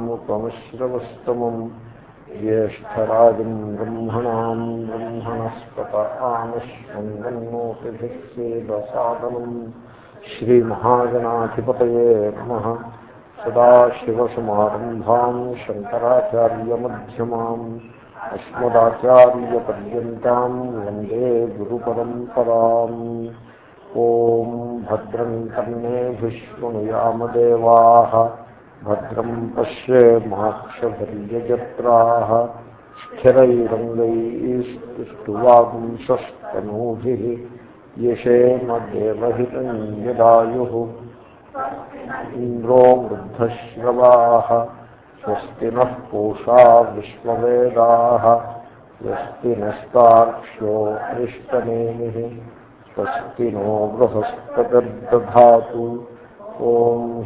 तमश्रवस्तमम् ज्येष्ठराजम् ब्रह्मणाम् ब्रह्मणस्पत आमश्वङ्गन्नोऽतिभिः सेदसादनम् श्रीमहागणाधिपतये नमः। सदाशिवसमारम्भाम् शङ्कराचार्यमध्यमाम् अस्मदाचार्यपर्यन्ताम् वंदे गुरुपरम्पराम्। ॐ భద్రం పశ్యేమాక్షభర్యజత్రా స్థిరైరంగైస్తువాగుంసస్తనూభి యశేమదేవహితన్యదాయు ఇంద్రో వృద్ధశ్రవా స్వస్తి నః పూషా విశ్వవేదా స్వస్తి నస్తాక్ష్యో అరిష్టనేమి స్వస్తి నో బృహస్పతిర్దా ఓం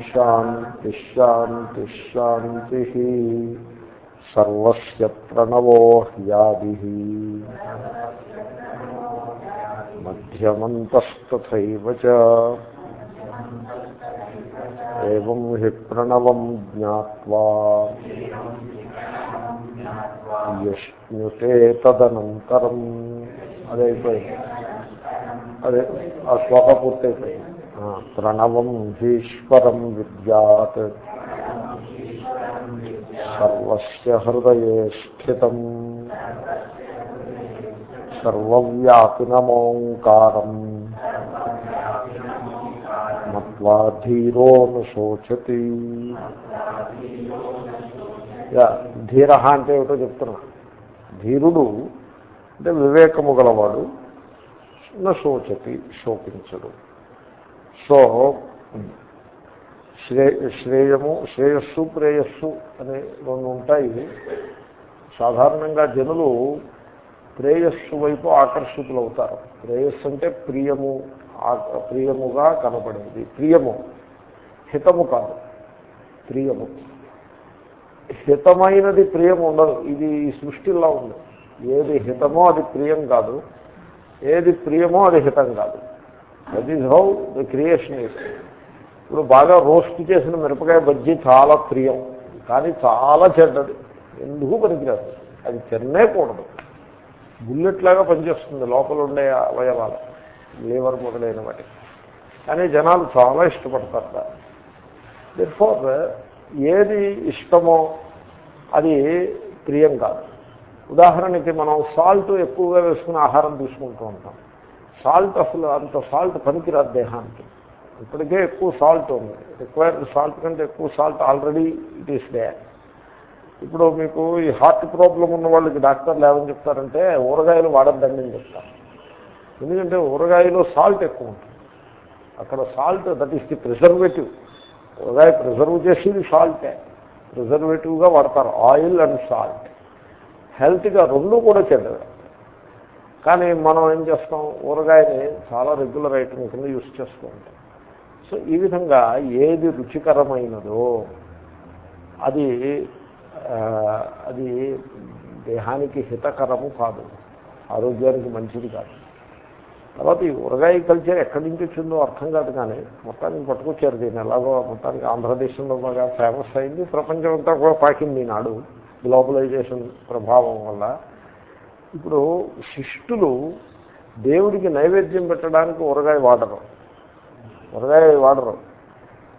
శాంతి శాంతి శాంతి సర్వస్య ప్రణవో హ్యాది మధ్యమంతస్తథైవ చ ఏం హి ప్రణవం జ్ఞాత్వా యష్ణుతే తదనంతరం అదైపోయింది అదే ఆ శ్లోక పూర్తయిపోయింది ప్రణవం ఈశ్వరం విద్యాత్ సర్వస్య హృదయే స్థితం సర్వవ్యాపినమోంకారం మత్వా ధీరోను శోచతి ధీర అంటే ఏమిటో చెప్తున్నా. ధీరుడు అంటే వివేకము గలవాడు శోచతి శోకించడు. సో శ్రే శ్రేయము శ్రేయస్సు ప్రేయస్సు అనే రెండు ఉంటాయి. సాధారణంగా జనులు ప్రేయస్సు వైపు ఆకర్షితులు అవుతారు ప్రేయస్సు అంటే ప్రియము ప్రియముగా కనపడేది. ప్రియము హితము కాదు. ప్రియము. హితమైనది ప్రియం ఉండదు. ఇది ఈ సృష్టిలో ఉంది. ఏది హితమో అది ప్రియం కాదు. ఏది ప్రియమో అది హితం కాదు. That is how the creation is ఇప్పుడు బాగా రోస్ట్ చేసిన మిరపకాయ బజ్జీ చాలా ప్రియం కానీ చాలా చెడ్డది. ఎందుకు పనికిరాదు? అది తిన్నేకూడదు. బుల్లెట్ లాగా పనిచేస్తుంది లోపల ఉండే అవయవాలు లేవర్ మొదలైన వాటి. కానీ జనాలు చాలా ఇష్టపడతారు ఫోర్ ఏది ఇష్టమో అది ప్రియం కాదు. ఉదాహరణకి మనం సాల్ట్ ఎక్కువగా వేసుకుని ఆహారం తీసుకుంటూ ఉంటాం. సాల్ట్ అసలు అంత సాల్ట్ పనికిరాదు దేహానికి. ఇప్పటికే ఎక్కువ సాల్ట్ ఉంది. రిక్వైర్డ్ సాల్ట్ కంటే ఎక్కువ salt already it is there ఇప్పుడు మీకు ఈ హార్ట్ ప్రాబ్లం ఉన్న వాళ్ళకి డాక్టర్లు ఏమని చెప్తారంటే ఊరగాయలు వాడద్దండి అని చెప్తారు. ఎందుకంటే ఊరగాయలో సాల్ట్ ఎక్కువ ఉంటుంది. అక్కడ salt that is the preservative. ఊరగాయ ప్రిజర్వ్ చేసేది సాల్టే. ప్రిజర్వేటివ్గా వాడతారు ఆయిల్ అండ్ సాల్ట్. హెల్త్గా రెండు కూడా చెడ్డవే. కానీ మనం ఏం చేస్తాం? ఊరగాయని చాలా రెగ్యులర్ ఐటమ్ కింద యూస్ చేస్తూ ఉంటాం. సో ఈ విధంగా ఏది రుచికరమైనదో అది అది దేహానికి హితకరము కాదు. ఆరోగ్యానికి మంచిది కాదు. తర్వాత ఈ ఊరగాయ కల్చర్ ఎక్కడి నుంచి వచ్చిందో అర్థం కాదు కానీ మొత్తానికి పట్టుకొచ్చారు దీన్ని. ఎలాగో మొత్తానికి ఆంధ్రదేశంలో బాగా ఫేమస్ అయింది. ప్రపంచం అంతా కూడా పాకింది ఈనాడు గ్లోబలైజేషన్ ప్రభావం వల్ల ఇప్పుడు శిష్టులు దేవుడికి నైవేద్యం పెట్టడానికి ఊరగాయ వాడరు. ఊరగాయ వాడరు.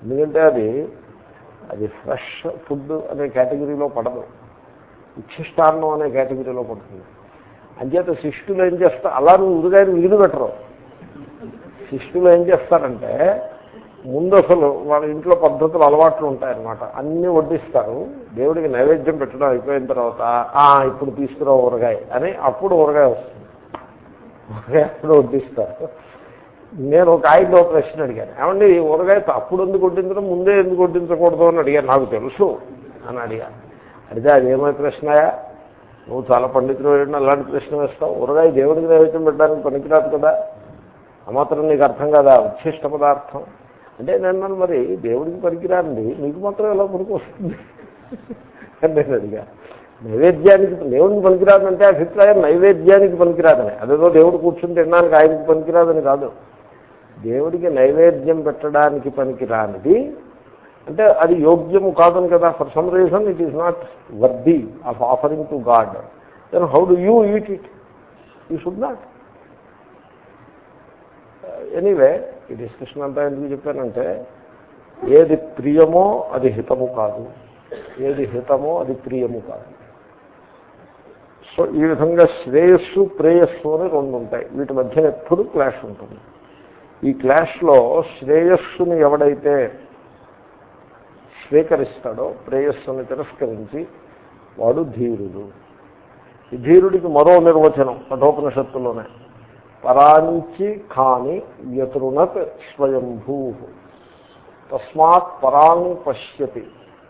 ఎందుకంటే అది అది ఫ్రెష్ ఫుడ్ అనే కేటగిరీలో పడదు. ఉచ్ఛిష్టాన్నం అనే కేటగిరీలో పడుతుంది. అంచేత శిష్టులు ఏం చేస్తారు అలా నువ్వు ఉరగాయని వీలు పెట్టరు శిష్టులు ఏం చేస్తారంటే ముందు అసలు వాళ్ళ ఇంట్లో పద్ధతులు అలవాట్లు ఉంటాయన్నమాట. అన్నీ వడ్డిస్తారు. దేవుడికి నైవేద్యం పెట్టడం అయిపోయిన తర్వాత ఇప్పుడు తీసుకురా ఊరగాయ అని అప్పుడు ఊరగాయ వస్తుంది. ఊరగాయ అప్పుడు వడ్డిస్తారు. నేను ఒక ఆయనతో ప్రశ్న అడిగాను. ఏమండి ఊరగాయ అప్పుడు ఎందుకు వడ్డించడం? ముందే ఎందుకు వడ్డించకూడదు? అని అడిగాను. నాకు తెలుసు అని అడిగాను. అడిగితే అదేమై ప్రశ్నయా? నువ్వు చాలా పండితులు అలాంటి ప్రశ్న వేస్తావు. ఊరగాయ దేవుడికి నైవేద్యం పెట్టడానికి పనికిరాదు కదా. ఆ మాత్రం నీకు అర్థం కదా? ఉచ్ఛిష్ట పదార్థం. అంటే నేను మరి దేవుడికి పనికిరాండి మీకు మాత్రం ఎలా పనికొస్తుంది నేను అడిగా నైవేద్యానికి దేవుడికి పనికిరాదంటే అభిప్రాయం నైవేద్యానికి పనికిరాదని అదేదో దేవుడు కూర్చుని తినడానికి ఆయనకి పనికిరాదని కాదు. దేవుడికి నైవేద్యం పెట్టడానికి పనికిరానిది అంటే అది యోగ్యము కాదని కదా. For some reason it is not worthy of offering to God then how do you eat it you should not anyway ఈ డిస్కషన్ అంతా ఎందుకు చెప్పానంటే ఏది ప్రియమో అది హితము కాదు. ఏది హితమో అది ప్రియము కాదు. సో ఈ విధంగా శ్రేయస్సు ప్రేయస్సు అని రెండు ఉంటాయి. వీటి మధ్య ఎప్పుడు క్లాష్ ఉంటుంది. ఈ క్లాష్లో శ్రేయస్సుని ఎవడైతే స్వీకరిస్తాడో ప్రేయస్సుని తిరస్కరించి వాడు ధీరుడు. ఈ ధీరుడికి మరో నిర్వచనం కఠోపనిషత్తులోనే పరాంచి కాని వ్యతృణత్ స్వయంభూ. తస్మాత్ పరాంగ్ పశ్యతి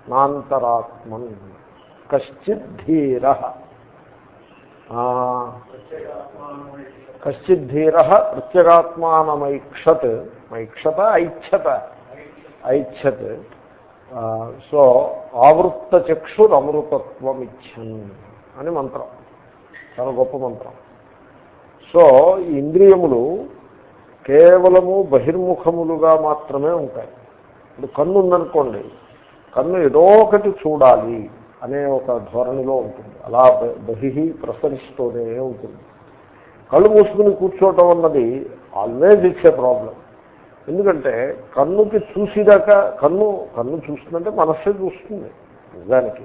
నాంతరాత్మన్ కశ్చిద్ధీర కశ్చిద్ధీర ప్రత్యేగాత్మానమైక్షత్ మైక్షత ఐక్షత ఐక్షత్ సో ఆవృత్తచక్షురమృతత్వమిచ్చన్ అని మంత్రం. చాలా గొప్ప మంత్రం. సో ఈ ఇంద్రియములు కేవలము బహిర్ముఖములుగా మాత్రమే ఉంటాయి. ఇప్పుడు కన్ను ఉందనుకోండి కన్ను ఏదో ఒకటి చూడాలి అనే ఒక ధోరణిలో ఉంటుంది. అలా బహి ప్రసరిస్తూనే ఉంటుంది. కళ్ళు మూసుకుని కూర్చోవటం అన్నది ఆల్వేజ్ ఇట్స్ ఏ ప్రాబ్లం. ఎందుకంటే కన్నుకి చూసేదాకా కన్ను కన్ను చూస్తుందంటే మనస్సే చూస్తుంది నిజానికి.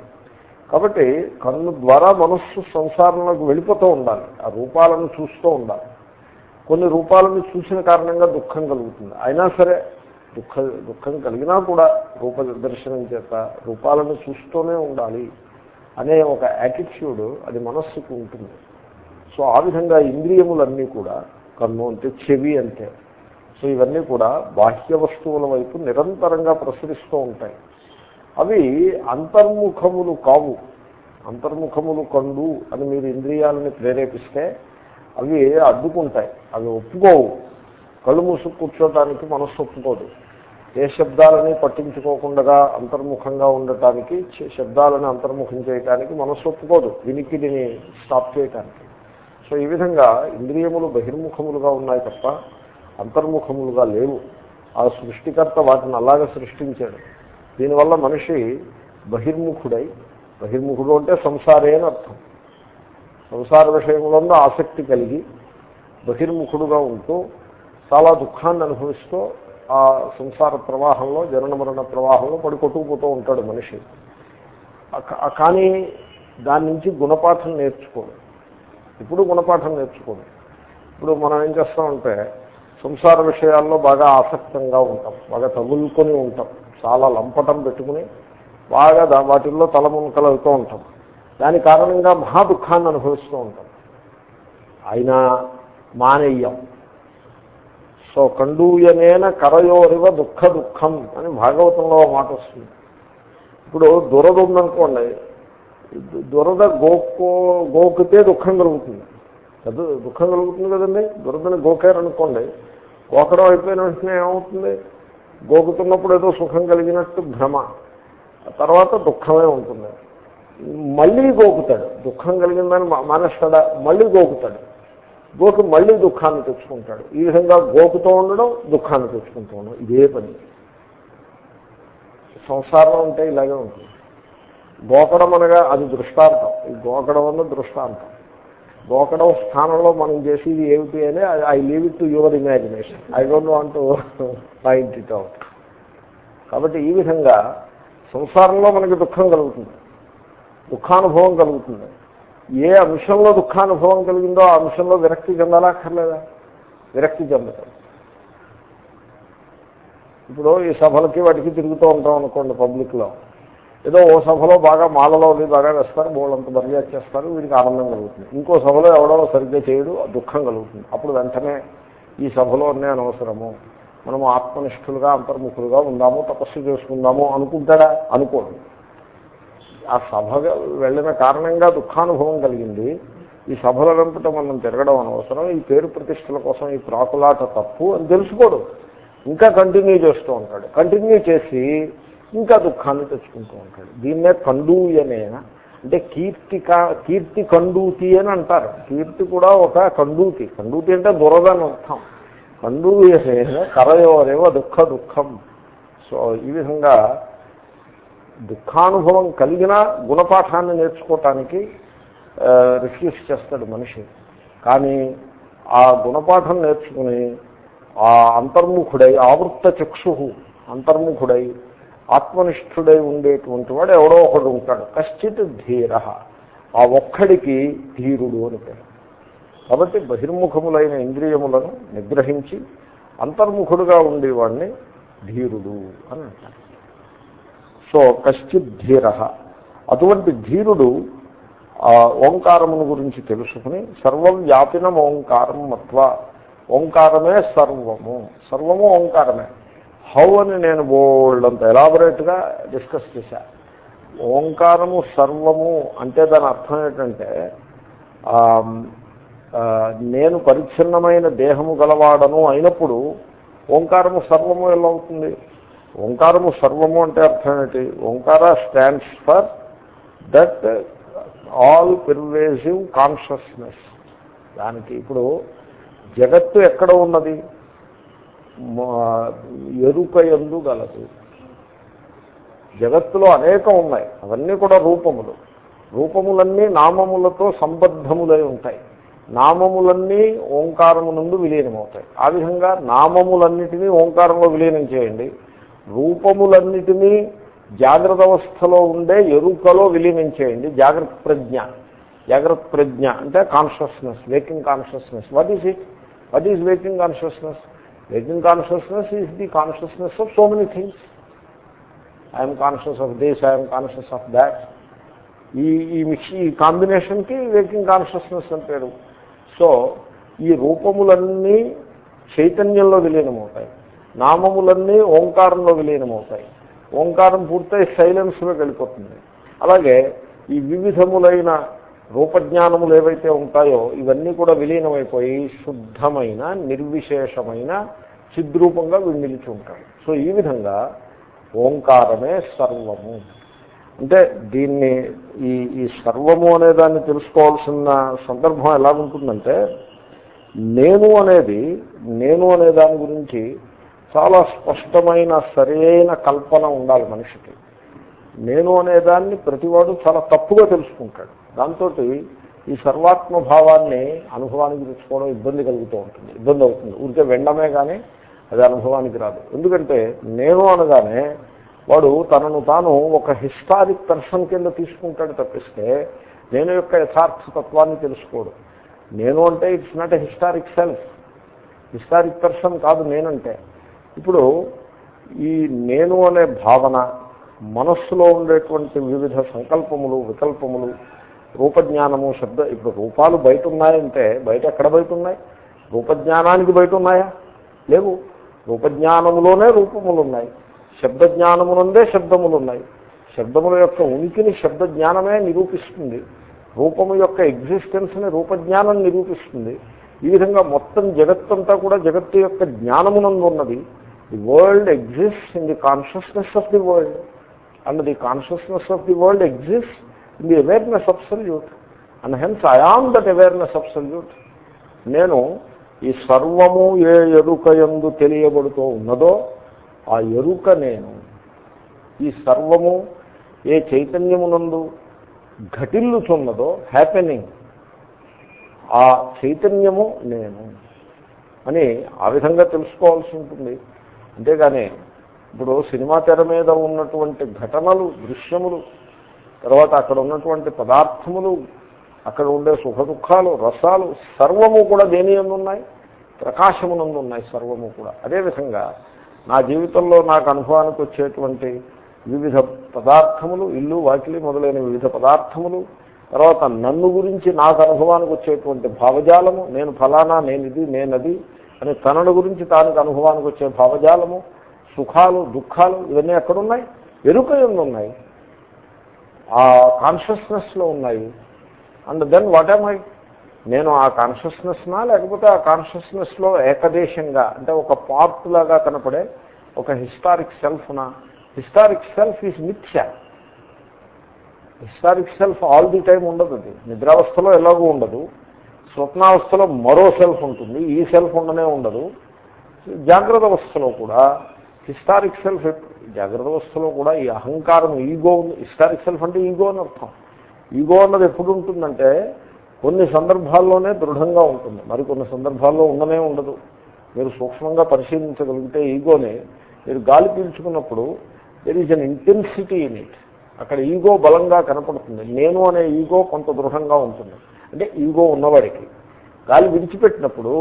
కాబట్టి కన్ను ద్వారా మనస్సు సంసారంలోకి వెళ్ళిపోతూ ఉండాలి. ఆ రూపాలను చూస్తూ ఉండాలి. కొన్ని రూపాలను చూసిన కారణంగా దుఃఖం కలుగుతుంది. అయినా సరే దుఃఖ దుఃఖం కలిగినా కూడా రూప దర్శనం చేత రూపాలను చూస్తూనే ఉండాలి అనే ఒక యాటిట్యూడ్ అది మనస్సుకు ఉంటుంది. సో ఆ విధంగా ఇంద్రియములన్నీ కూడా కన్ను అంటే చెవి అంటే సో ఇవన్నీ కూడా బాహ్య వస్తువుల వైపు నిరంతరంగా ప్రసరిస్తూ ఉంటాయి. అవి అంతర్ముఖములు కావు. అంతర్ముఖములు కండు అని మీరు ఇంద్రియాలని ప్రేరేపిస్తే అవి అడ్డుకుంటాయి. అవి ఒప్పుకోవు. కళ్ళు మూసు కూర్చోటానికి మనస్సు ఒప్పుకోదు. ఏ శబ్దాలని పట్టించుకోకుండా అంతర్ముఖంగా ఉండటానికి శబ్దాలను అంతర్ముఖం చేయటానికి మనస్సు ఒప్పుకోదు. వినికిడిని స్టాప్ చేయటానికి. సో ఈ విధంగా ఇంద్రియములు బహిర్ముఖములుగా ఉన్నాయి తప్ప అంతర్ముఖములుగా లేవు. ఆ సృష్టికర్త వాటిని అలాగే సృష్టించాడు. దీనివల్ల మనిషి బహిర్ముఖుడై బహిర్ముఖుడు అంటే సంసారే అని అర్థం. సంసార విషయంలో ఆసక్తి కలిగి బహిర్ముఖుడుగా ఉంటూ చాలా దుఃఖాన్ని అనుభవిస్తూ ఆ సంసార ప్రవాహంలో జనన మరణ ప్రవాహంలో పడి కొట్టుకుపోతూ ఉంటాడు మనిషి. కానీ దాని నుంచి గుణపాఠం నేర్చుకోడు. ఇప్పుడు గుణపాఠం నేర్చుకోడు. ఇప్పుడు మనం ఏం చేస్తామంటే సంసార విషయాల్లో బాగా ఆసక్తంగా ఉంటాం బాగా తగులుకొని ఉంటాం. చాలా లంపటం పెట్టుకుని బాగా వాటిల్లో తలమునకలు అవుతూ ఉంటాం. దాని కారణంగా మహా దుఃఖాన్ని అనుభవిస్తూ ఉంటాం. అయినా మానేయం సో కండూయనేన కరయోరివ దుఃఖ దుఃఖం అని భాగవతంలో మాట వస్తుంది. ఇప్పుడు దురద ఉందనుకోండి దురద గోకో గోకితే దుఃఖం కలుగుతుంది. పెద్ద దుఃఖం కలుగుతుంది కదండి? దురదని గోకారనుకోండి గోకడం అయిపోయిన వెంటనే ఏమవుతుంది? గోకుతున్నప్పుడు ఏదో సుఖం కలిగినట్టు భ్రమ. తర్వాత దుఃఖమే ఉంటుంది. మళ్ళీ గోకుతాడు. దుఃఖం కలిగిందని మానేస్తాడా మళ్ళీ గోకుతాడు. గోకు మళ్ళీ దుఃఖాన్ని తెచ్చుకుంటాడు. ఈ విధంగా గోకుతూ ఉండడం దుఃఖాన్ని తెచ్చుకుంటూ ఉండడం ఇదే పని. సంసారం అంటే ఇలాగే ఉంటుంది. గోకడం అనగా అది దృష్టాంతం. ఈ గోకడం అన్న దృష్టాంతం. గోకడం స్థానంలో మనం చేసేది ఏమిటి అని I leave it to your imagination. I don't want point it out. కాబట్టి ఈ విధంగా సంసారంలో మనకి దుఃఖం కలుగుతుంది. దుఃఖానుభవం కలుగుతుంది. ఏ అంశంలో దుఃఖానుభవం కలిగిందో ఆ అంశంలో విరక్తి చెందాలక్కర్లేదా విరక్తి చెందటం. ఇప్పుడు ఈ సభలకి వాటికి తిరుగుతూ ఉంటాం అనుకోండి పబ్లిక్లో. ఏదో ఓ సభలో బాగా మాలలో బాగా వేస్తారు బోళ్ళంత మర్యాద చేస్తారు వీడికి ఆనందం కలుగుతుంది. ఇంకో సభలో ఎవడో సరిగ్గా చేయడు దుఃఖం కలుగుతుంది. అప్పుడు వెంటనే ఈ సభలో అనవసరము. మనము ఆత్మనిష్ఠులుగా అంతర్ముఖులుగా ఉందాము తపస్సు చేసుకుందాము అనుకుంటాడా? అనుకోడు. ఆ సభ వెళ్ళిన కారణంగా దుఃఖానుభవం కలిగింది. ఈ సభల వెంపట మనం తిరగడం అనవసరం. ఈ పేరు ప్రతిష్టల కోసం ఈ ప్రాకులాట తప్పు అని తెలుసుకోడు. ఇంకా కంటిన్యూ చేస్తూ ఉంటాడు. కంటిన్యూ చేసి ఇంకా దుఃఖాన్ని తెచ్చుకుంటూ ఉంటాడు. దీన్నే కండూయనేన అంటే కీర్తి కీర్తి కండూతి అని అంటారు. కీర్తి కూడా ఒక కండూతి. కండూతి అంటే దురదని అర్థం. కండూయనే కరయోరేవ దుఃఖ దుఃఖం. సో ఈ విధంగా దుఃఖానుభవం కలిగిన గుణపాఠాన్ని నేర్చుకోవటానికి రిఫ్యూజ్ చేస్తాడు మనిషి. కానీ ఆ గుణపాఠం నేర్చుకుని ఆ అంతర్ముఖుడై ఆవృత్త చక్షు అంతర్ముఖుడై ఆత్మనిష్ఠుడై ఉండేటువంటి వాడు ఎవడో ఒకడు ఉంటాడు. కశ్చిత్ ధీర. ఆ ఒక్కడికి ధీరుడు అని పేరు. కాబట్టి బహిర్ముఖములైన ఇంద్రియములను నిగ్రహించి అంతర్ముఖుడుగా ఉండేవాడిని ధీరుడు అని అంటారు. సో కశ్చిత్ ధీర. అటువంటి ధీరుడు ఓంకారమును గురించి తెలుసుకుని సర్వం వ్యాపినం ఓంకారం మత్వ. ఓంకారమే సర్వము. సర్వము ఓంకారమే. హౌ అని నేను బోల్డంత ఎలాబొరేట్గా డిస్కస్ చేశా. ఓంకారము సర్వము అంటే దాని అర్థం ఏంటంటే నేను పరిచ్ఛిన్నమైన దేహము గలవాడను అయినప్పుడు ఓంకారము సర్వము ఎలా అవుతుంది? ఓంకారము సర్వము అంటే అర్థం ఏంటి? Omkara stands for that all pervasive consciousness. దానికి ఇప్పుడు జగత్తు ఎక్కడ ఉన్నది? ఎరుక ఎందు గలదు. జగత్తులో అనేకం ఉన్నాయి. అవన్నీ కూడా రూపములు. రూపములన్నీ నామములతో సంబద్ధములై ఉంటాయి. నామములన్నీ ఓంకారము నుండి విలీనమవుతాయి. ఆ విధంగా నామములన్నిటినీ ఓంకారంలో విలీనం చేయండి. రూపములన్నిటినీ జాగ్రత్త అవస్థలో ఉండే ఎరుకలో విలీనం చేయండి. జాగ్రత్త ప్రజ్ఞ. జాగ్రత్త ప్రజ్ఞ అంటే consciousness waking consciousness what is it what is waking consciousness waking consciousness is the consciousness of so many things I'm conscious of this I'm conscious of that ఈ ఈ మిక్స్ ఈ కాంబినేషన్కి వేకింగ్ కాన్షియస్నెస్ అంటారు సో ఈ రూపములన్నీ చైతన్యంలో విలీనమవుతాయి. నామములన్నీ ఓంకారంలో విలీనమవుతాయి. ఓంకారం పూర్తయి సైలెన్స్లోకి వెళ్ళిపోతుంది. అలాగే ఈ వివిధములైన రూపజ్ఞానములు ఏవైతే ఉంటాయో ఇవన్నీ కూడా విలీనమైపోయి శుద్ధమైన నిర్విశేషమైన చిద్రూపంగా నిలిచి ఉంటాడు సో ఈ విధంగా ఓంకారమే సర్వము. అంటే దీన్ని ఈ ఈ సర్వము అనేదాన్ని తెలుసుకోవాల్సిన సందర్భం ఎలా ఉంటుందంటే నేను అనేది నేను అనే దాని గురించి చాలా స్పష్టమైన సరైన కల్పన ఉండాలి మనిషికి. నేను అనేదాన్ని ప్రతివాడు చాలా తప్పుగా తెలుసుకుంటాడు. దాంతో ఈ సర్వాత్మ భావాన్ని అనుభవానికి తెచ్చుకోవడం ఇబ్బంది కలుగుతూ ఉంటుంది. ఇబ్బంది అవుతుంది. ఊరికే వెండమే కానీ అది అనుభవానికి రాదు. ఎందుకంటే నేను అనగానే వాడు తనను తాను ఒక హిస్టారిక్ పర్సన్ కింద తీసుకుంటాడు తప్పిస్తే నేను యొక్క యథార్థ తత్వాన్ని తెలుసుకోడు. నేను అంటే it's not a historic self. Historic person కాదు నేనంటే. ఇప్పుడు ఈ నేను అనే భావన మనస్సులో ఉండేటువంటి వివిధ సంకల్పములు వికల్పములు రూపజ్ఞానము శబ్ద ఇప్పుడు రూపాలు బయట ఉన్నాయంటే బయట ఎక్కడ బయట ఉన్నాయి రూపజ్ఞానానికి బయట ఉన్నాయా లేవు. రూపజ్ఞానములోనే రూపములు ఉన్నాయి శబ్దజ్ఞానమునందే శబ్దములు ఉన్నాయి శబ్దముల యొక్క ఉనికిని శబ్దజ్ఞానమే నిరూపిస్తుంది. రూపము యొక్క ఎగ్జిస్టెన్స్ని రూపజ్ఞానం నిరూపిస్తుంది. ఈ విధంగా మొత్తం జగత్తంతా కూడా జగత్తు యొక్క జ్ఞానమునందు ఉన్నది the world exist in the consciousness of the world. And the consciousness of the world exist in the awareness of salute and hence I am that awareness of salute నేను ఈ సర్వము ఏ ఎరుక ఎందు తెలియబడుతూ ఉన్నదో ఆ ఎరుక నేను. ఈ సర్వము ఏ చైతన్యమునందు ఘటిల్లుచున్నదో హ్యాపెనింగ్ ఆ చైతన్యము నేను. అని ఆ విధంగా తెలుసుకోవాల్సి ఉంటుంది. అంతేగాని ఇప్పుడు సినిమా తెర మీద ఉన్నటువంటి ఘటనలు దృశ్యములు తర్వాత అక్కడ ఉన్నటువంటి పదార్థములు అక్కడ ఉండే సుఖ దుఃఖాలు రసాలు సర్వము కూడా దేని ఉన్నాయి ప్రకాశమునందు ఉన్నాయి సర్వము కూడా. అదేవిధంగా నా జీవితంలో నాకు అనుభవానికి వచ్చేటువంటి వివిధ పదార్థములు ఇల్లు వాకిలి మొదలైన వివిధ పదార్థములు తర్వాత నన్ను గురించి నాకు అనుభవానికి వచ్చేటువంటి భావజాలము నేను ఫలానా నేనిది నేనది అని తనను గురించి తానికి అనుభవానికి వచ్చే భావజాలము సుఖాలు దుఃఖాలు ఇవన్నీ ఎక్కడున్నాయి? ఎరుక ఉన్నాయి ఆ కాన్షియస్నెస్లో ఉన్నాయి. And then what am I నేను ఆ కాన్షియస్నెస్నా లేకపోతే ఆ కాన్షియస్నెస్లో ఏకదేశంగా అంటే ఒక పార్ట్ లాగా కనపడే ఒక హిస్టారిక్ సెల్ఫ్నా హిస్టారిక్ సెల్ఫ్ ఈజ్ మిథ్య historic self all the time ఉండదు అది. నిద్రావస్థలో ఎలాగూ ఉండదు. స్వప్నావస్థలో మరో సెల్ఫ్ ఉంటుంది. ఈ సెల్ఫ్ ఉండనే ఉండదు. జాగ్రత్త అవస్థలో కూడా హిస్టారిక్ సెల్ఫ్ జాగ్రత్త అవస్థలో కూడా ఈ అహంకారం ఈగో హిస్టారిక్ సెల్ఫ్ అంటే ఈగో అని అర్థం ఈగో అన్నది ఎప్పుడు ఉంటుందంటే కొన్ని సందర్భాల్లోనే దృఢంగా ఉంటుంది మరికొన్ని సందర్భాల్లో ఉండనే ఉండదు మీరు సూక్ష్మంగా పరిశీలించగలిగితే ఈగోని మీరు గాలి పీల్చుకున్నప్పుడు there is an intensity in it అక్కడ ఈగో బలంగా కనపడుతుంది నేను అనే ఈగో కొంత దృఢంగా ఉంటుంది అంటే ఈగో ఉన్నవాడికి గాలి విడిచిపెట్టినప్పుడు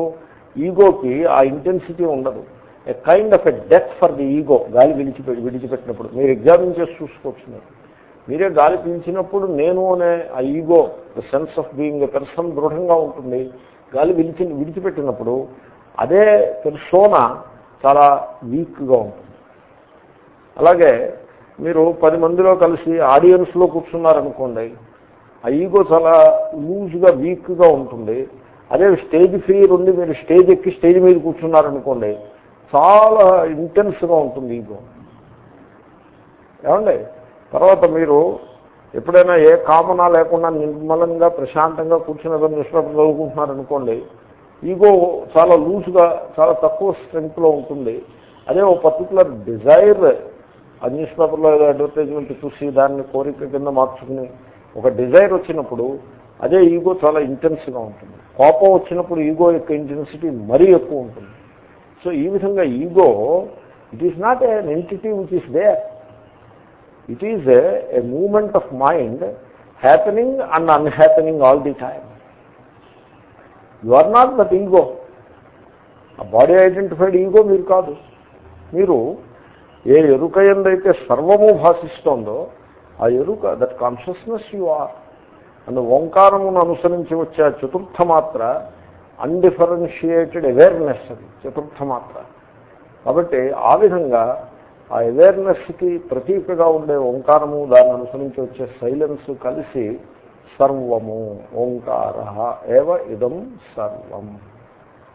ఈగోకి ఆ ఇంటెన్సిటీ ఉండదు a kind of a death for the ego గాలి విడిచిపెట్టి విడిచిపెట్టినప్పుడు. మీరు ఎగ్జామిన్ చేసి చూసుకోవచ్చు మీరు. మీరే గాలి పీల్చినప్పుడు నేను అనే ఆ ego the sense of being a person దృఢంగా ఉంటుంది. గాలి విడిచి విడిచిపెట్టినప్పుడు అదే పెర్సోనా చాలా వీక్గా ఉంటుంది. అలాగే మీరు పది మందిలో కలిసి ఆడియన్స్లో కూర్చున్నారనుకోండి ఆ ఈగో చాలా లూజ్గా వీక్గా ఉంటుంది. అదే స్టేజ్ ఫ్రీ ఉండి మీరు స్టేజ్ ఎక్కి స్టేజ్ మీద కూర్చున్నారనుకోండి చాలా ఇంటెన్స్గా ఉంటుంది ఈగో ఏమండి? తర్వాత మీరు ఎప్పుడైనా ఏ కామనా లేకుండా నిర్మలంగా ప్రశాంతంగా కూర్చుని ఏదో న్యూస్ చదువుకుంటున్నారనుకోండి ఈగో చాలా లూజ్గా చాలా తక్కువ స్ట్రెంగ్త్లో ఉంటుంది. అదే ఓ పర్టికులర్ డిజైర్ ఆ న్యూస్ పేపర్లో ఏదో అడ్వర్టైజ్మెంట్ చూసి దాన్ని కోరిక కింద మార్చుకుని ఒక డిజైర్ వచ్చినప్పుడు అదే ఈగో చాలా ఇంటెన్స్గా ఉంటుంది. కోపం వచ్చినప్పుడు ఈగో యొక్క ఇంటెన్సిటీ మరీ ఎక్కువ ఉంటుంది. సో ఈ విధంగా ego it is not an entity which is there it is a moment of mind happening and unhappening all the time you are not that ego ఆ బాడీ ఐడెంటిఫైడ్ ఈగో మీరు కాదు. మీరు ఏ ఎరుక ఎందైతే సర్వము భాషిస్తోందో ఆ ఎరుక that consciousness you are and ఓంకారమును అనుసరించి వచ్చే చతుర్థ మాత్ర అన్డిఫరెన్షియేటెడ్ అవేర్నెస్ అది చతుర్థ మాత్ర. కాబట్టి ఆ విధంగా ఆ అవేర్నెస్కి ప్రతీకగా ఉండే ఓంకారము దాన్ని అనుసరించి వచ్చే సైలెన్స్ కలిసి సర్వము ఓంకార ఏవ ఇదం సర్వం.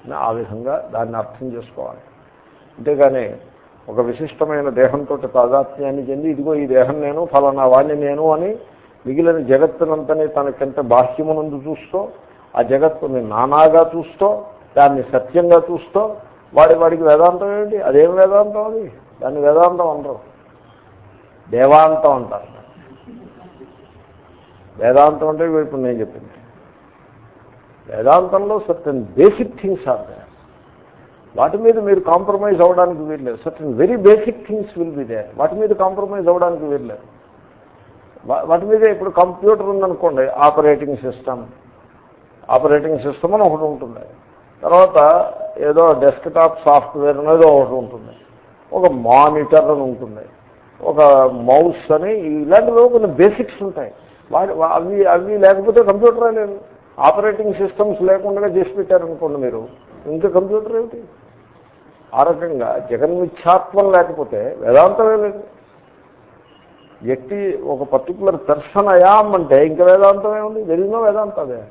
అని ఆ విధంగా దాన్ని అర్థం చేసుకోవాలి. అంతేగాని ఒక విశిష్టమైన దేహంతో తాదాత్మ్యాన్ని చెంది ఇదిగో ఈ దేహం నేను ఫలానా వాణ్ణి నేను అని మిగిలిన జగత్తునంతని తనకంటే బాహ్యమునందు చూస్తూ ఆ జగత్తుని నానాగా చూస్తూ దాన్ని సత్యంగా చూస్తూ వాడి వాడికి వేదాంతం ఏమిటి అదేం వేదాంతం అది? దాన్ని వేదాంతం అనరు దేవాంతం అంటారు. వేదాంతం అంటే ఇప్పుడు నేను చెప్పింది. వేదాంతంలో certain basic things are they వాటి మీద మీరు కాంప్రమైజ్ అవ్వడానికి వీల్లేదు. Certain very basic things will be they వాటి మీద కాంప్రమైజ్ అవ్వడానికి వీల్లేదు. వాటి మీద ఇప్పుడు కంప్యూటర్ ఉందనుకోండి ఆపరేటింగ్ సిస్టమ్ ఆపరేటింగ్ సిస్టమ్ అని ఒకటి ఉంటుంది. తర్వాత ఏదో డెస్క్టాప్ సాఫ్ట్వేర్ అనేది ఒకటి ఉంటుంది. ఒక మానిటర్ అని ఉంటుంది. ఒక మౌస్ అని ఇలాంటివి కొన్ని బేసిక్స్ ఉంటాయి. వాటి అవి అవి లేకపోతే కంప్యూటరే లేదు ఆపరేటింగ్ సిస్టమ్స్ లేకుండా చేసి పెట్టారనుకోండి మీరు. ఇంకా కంప్యూటర్ ఏమిటి? ఆ రకంగా జగన్మిథ్యాత్వం లేకపోతే వేదాంతమే లేదు. వ్యక్తి ఒక పర్టికులర్ పర్సన్ అయాం అంటే ఇంకా వేదాంతమే ఉంది. వెరినో వేదాంతమే.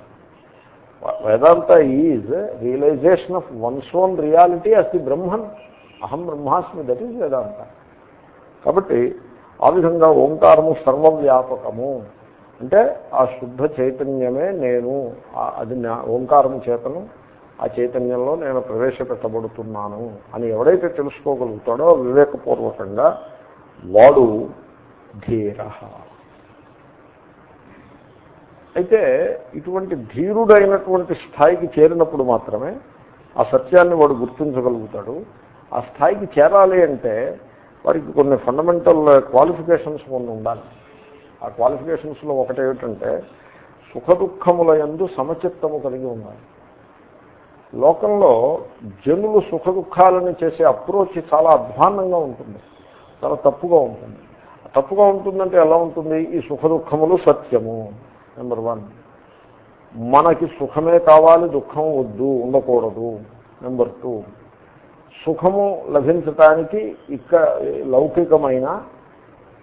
Vedanta is realization of one's own reality అస్తి బ్రహ్మన్. అహం బ్రహ్మాస్మి దట్ ఈజ్ వేదాంత. కాబట్టి ఆ విధంగా ఓంకారము సర్వవ్యాపకము. అంటే ఆ శుద్ధ చైతన్యమే నేను అది ఓంకారము చేతను ఆ చైతన్యంలో నేను ప్రవేశపెట్టబడుతున్నాను అని ఎవడైతే తెలుసుకోగలుగుతాడో వివేకపూర్వకంగా వాడు ధీర అయితే ఇటువంటి ధీరుడైనటువంటి స్థాయికి చేరినప్పుడు మాత్రమే ఆ సత్యాన్ని వాడు గుర్తించగలుగుతాడు. ఆ స్థాయికి చేరాలి అంటే వారికి కొన్ని ఫండమెంటల్ క్వాలిఫికేషన్స్ కొన్ని ఉండాలి. ఆ క్వాలిఫికేషన్స్లో ఒకటేమిటంటే సుఖ దుఃఖముల ఎందు సమచిత్తము కలిగి ఉండాలి. లోకంలో జనులు సుఖ దుఃఖాలను చేసే అప్రోచ్ చాలా అధ్వాన్నంగా ఉంటుంది. చాలా తప్పుగా ఉంటుంది. తప్పుగా ఉంటుందంటే ఎలా ఉంటుంది? ఈ సుఖ దుఃఖములు సత్యము. నెంబర్ వన్ మనకి సుఖమే కావాలి దుఃఖం వద్దు ఉండకూడదు. నెంబర్ టూ సుఖము లభించటానికి ఇక్కడ లౌకికమైన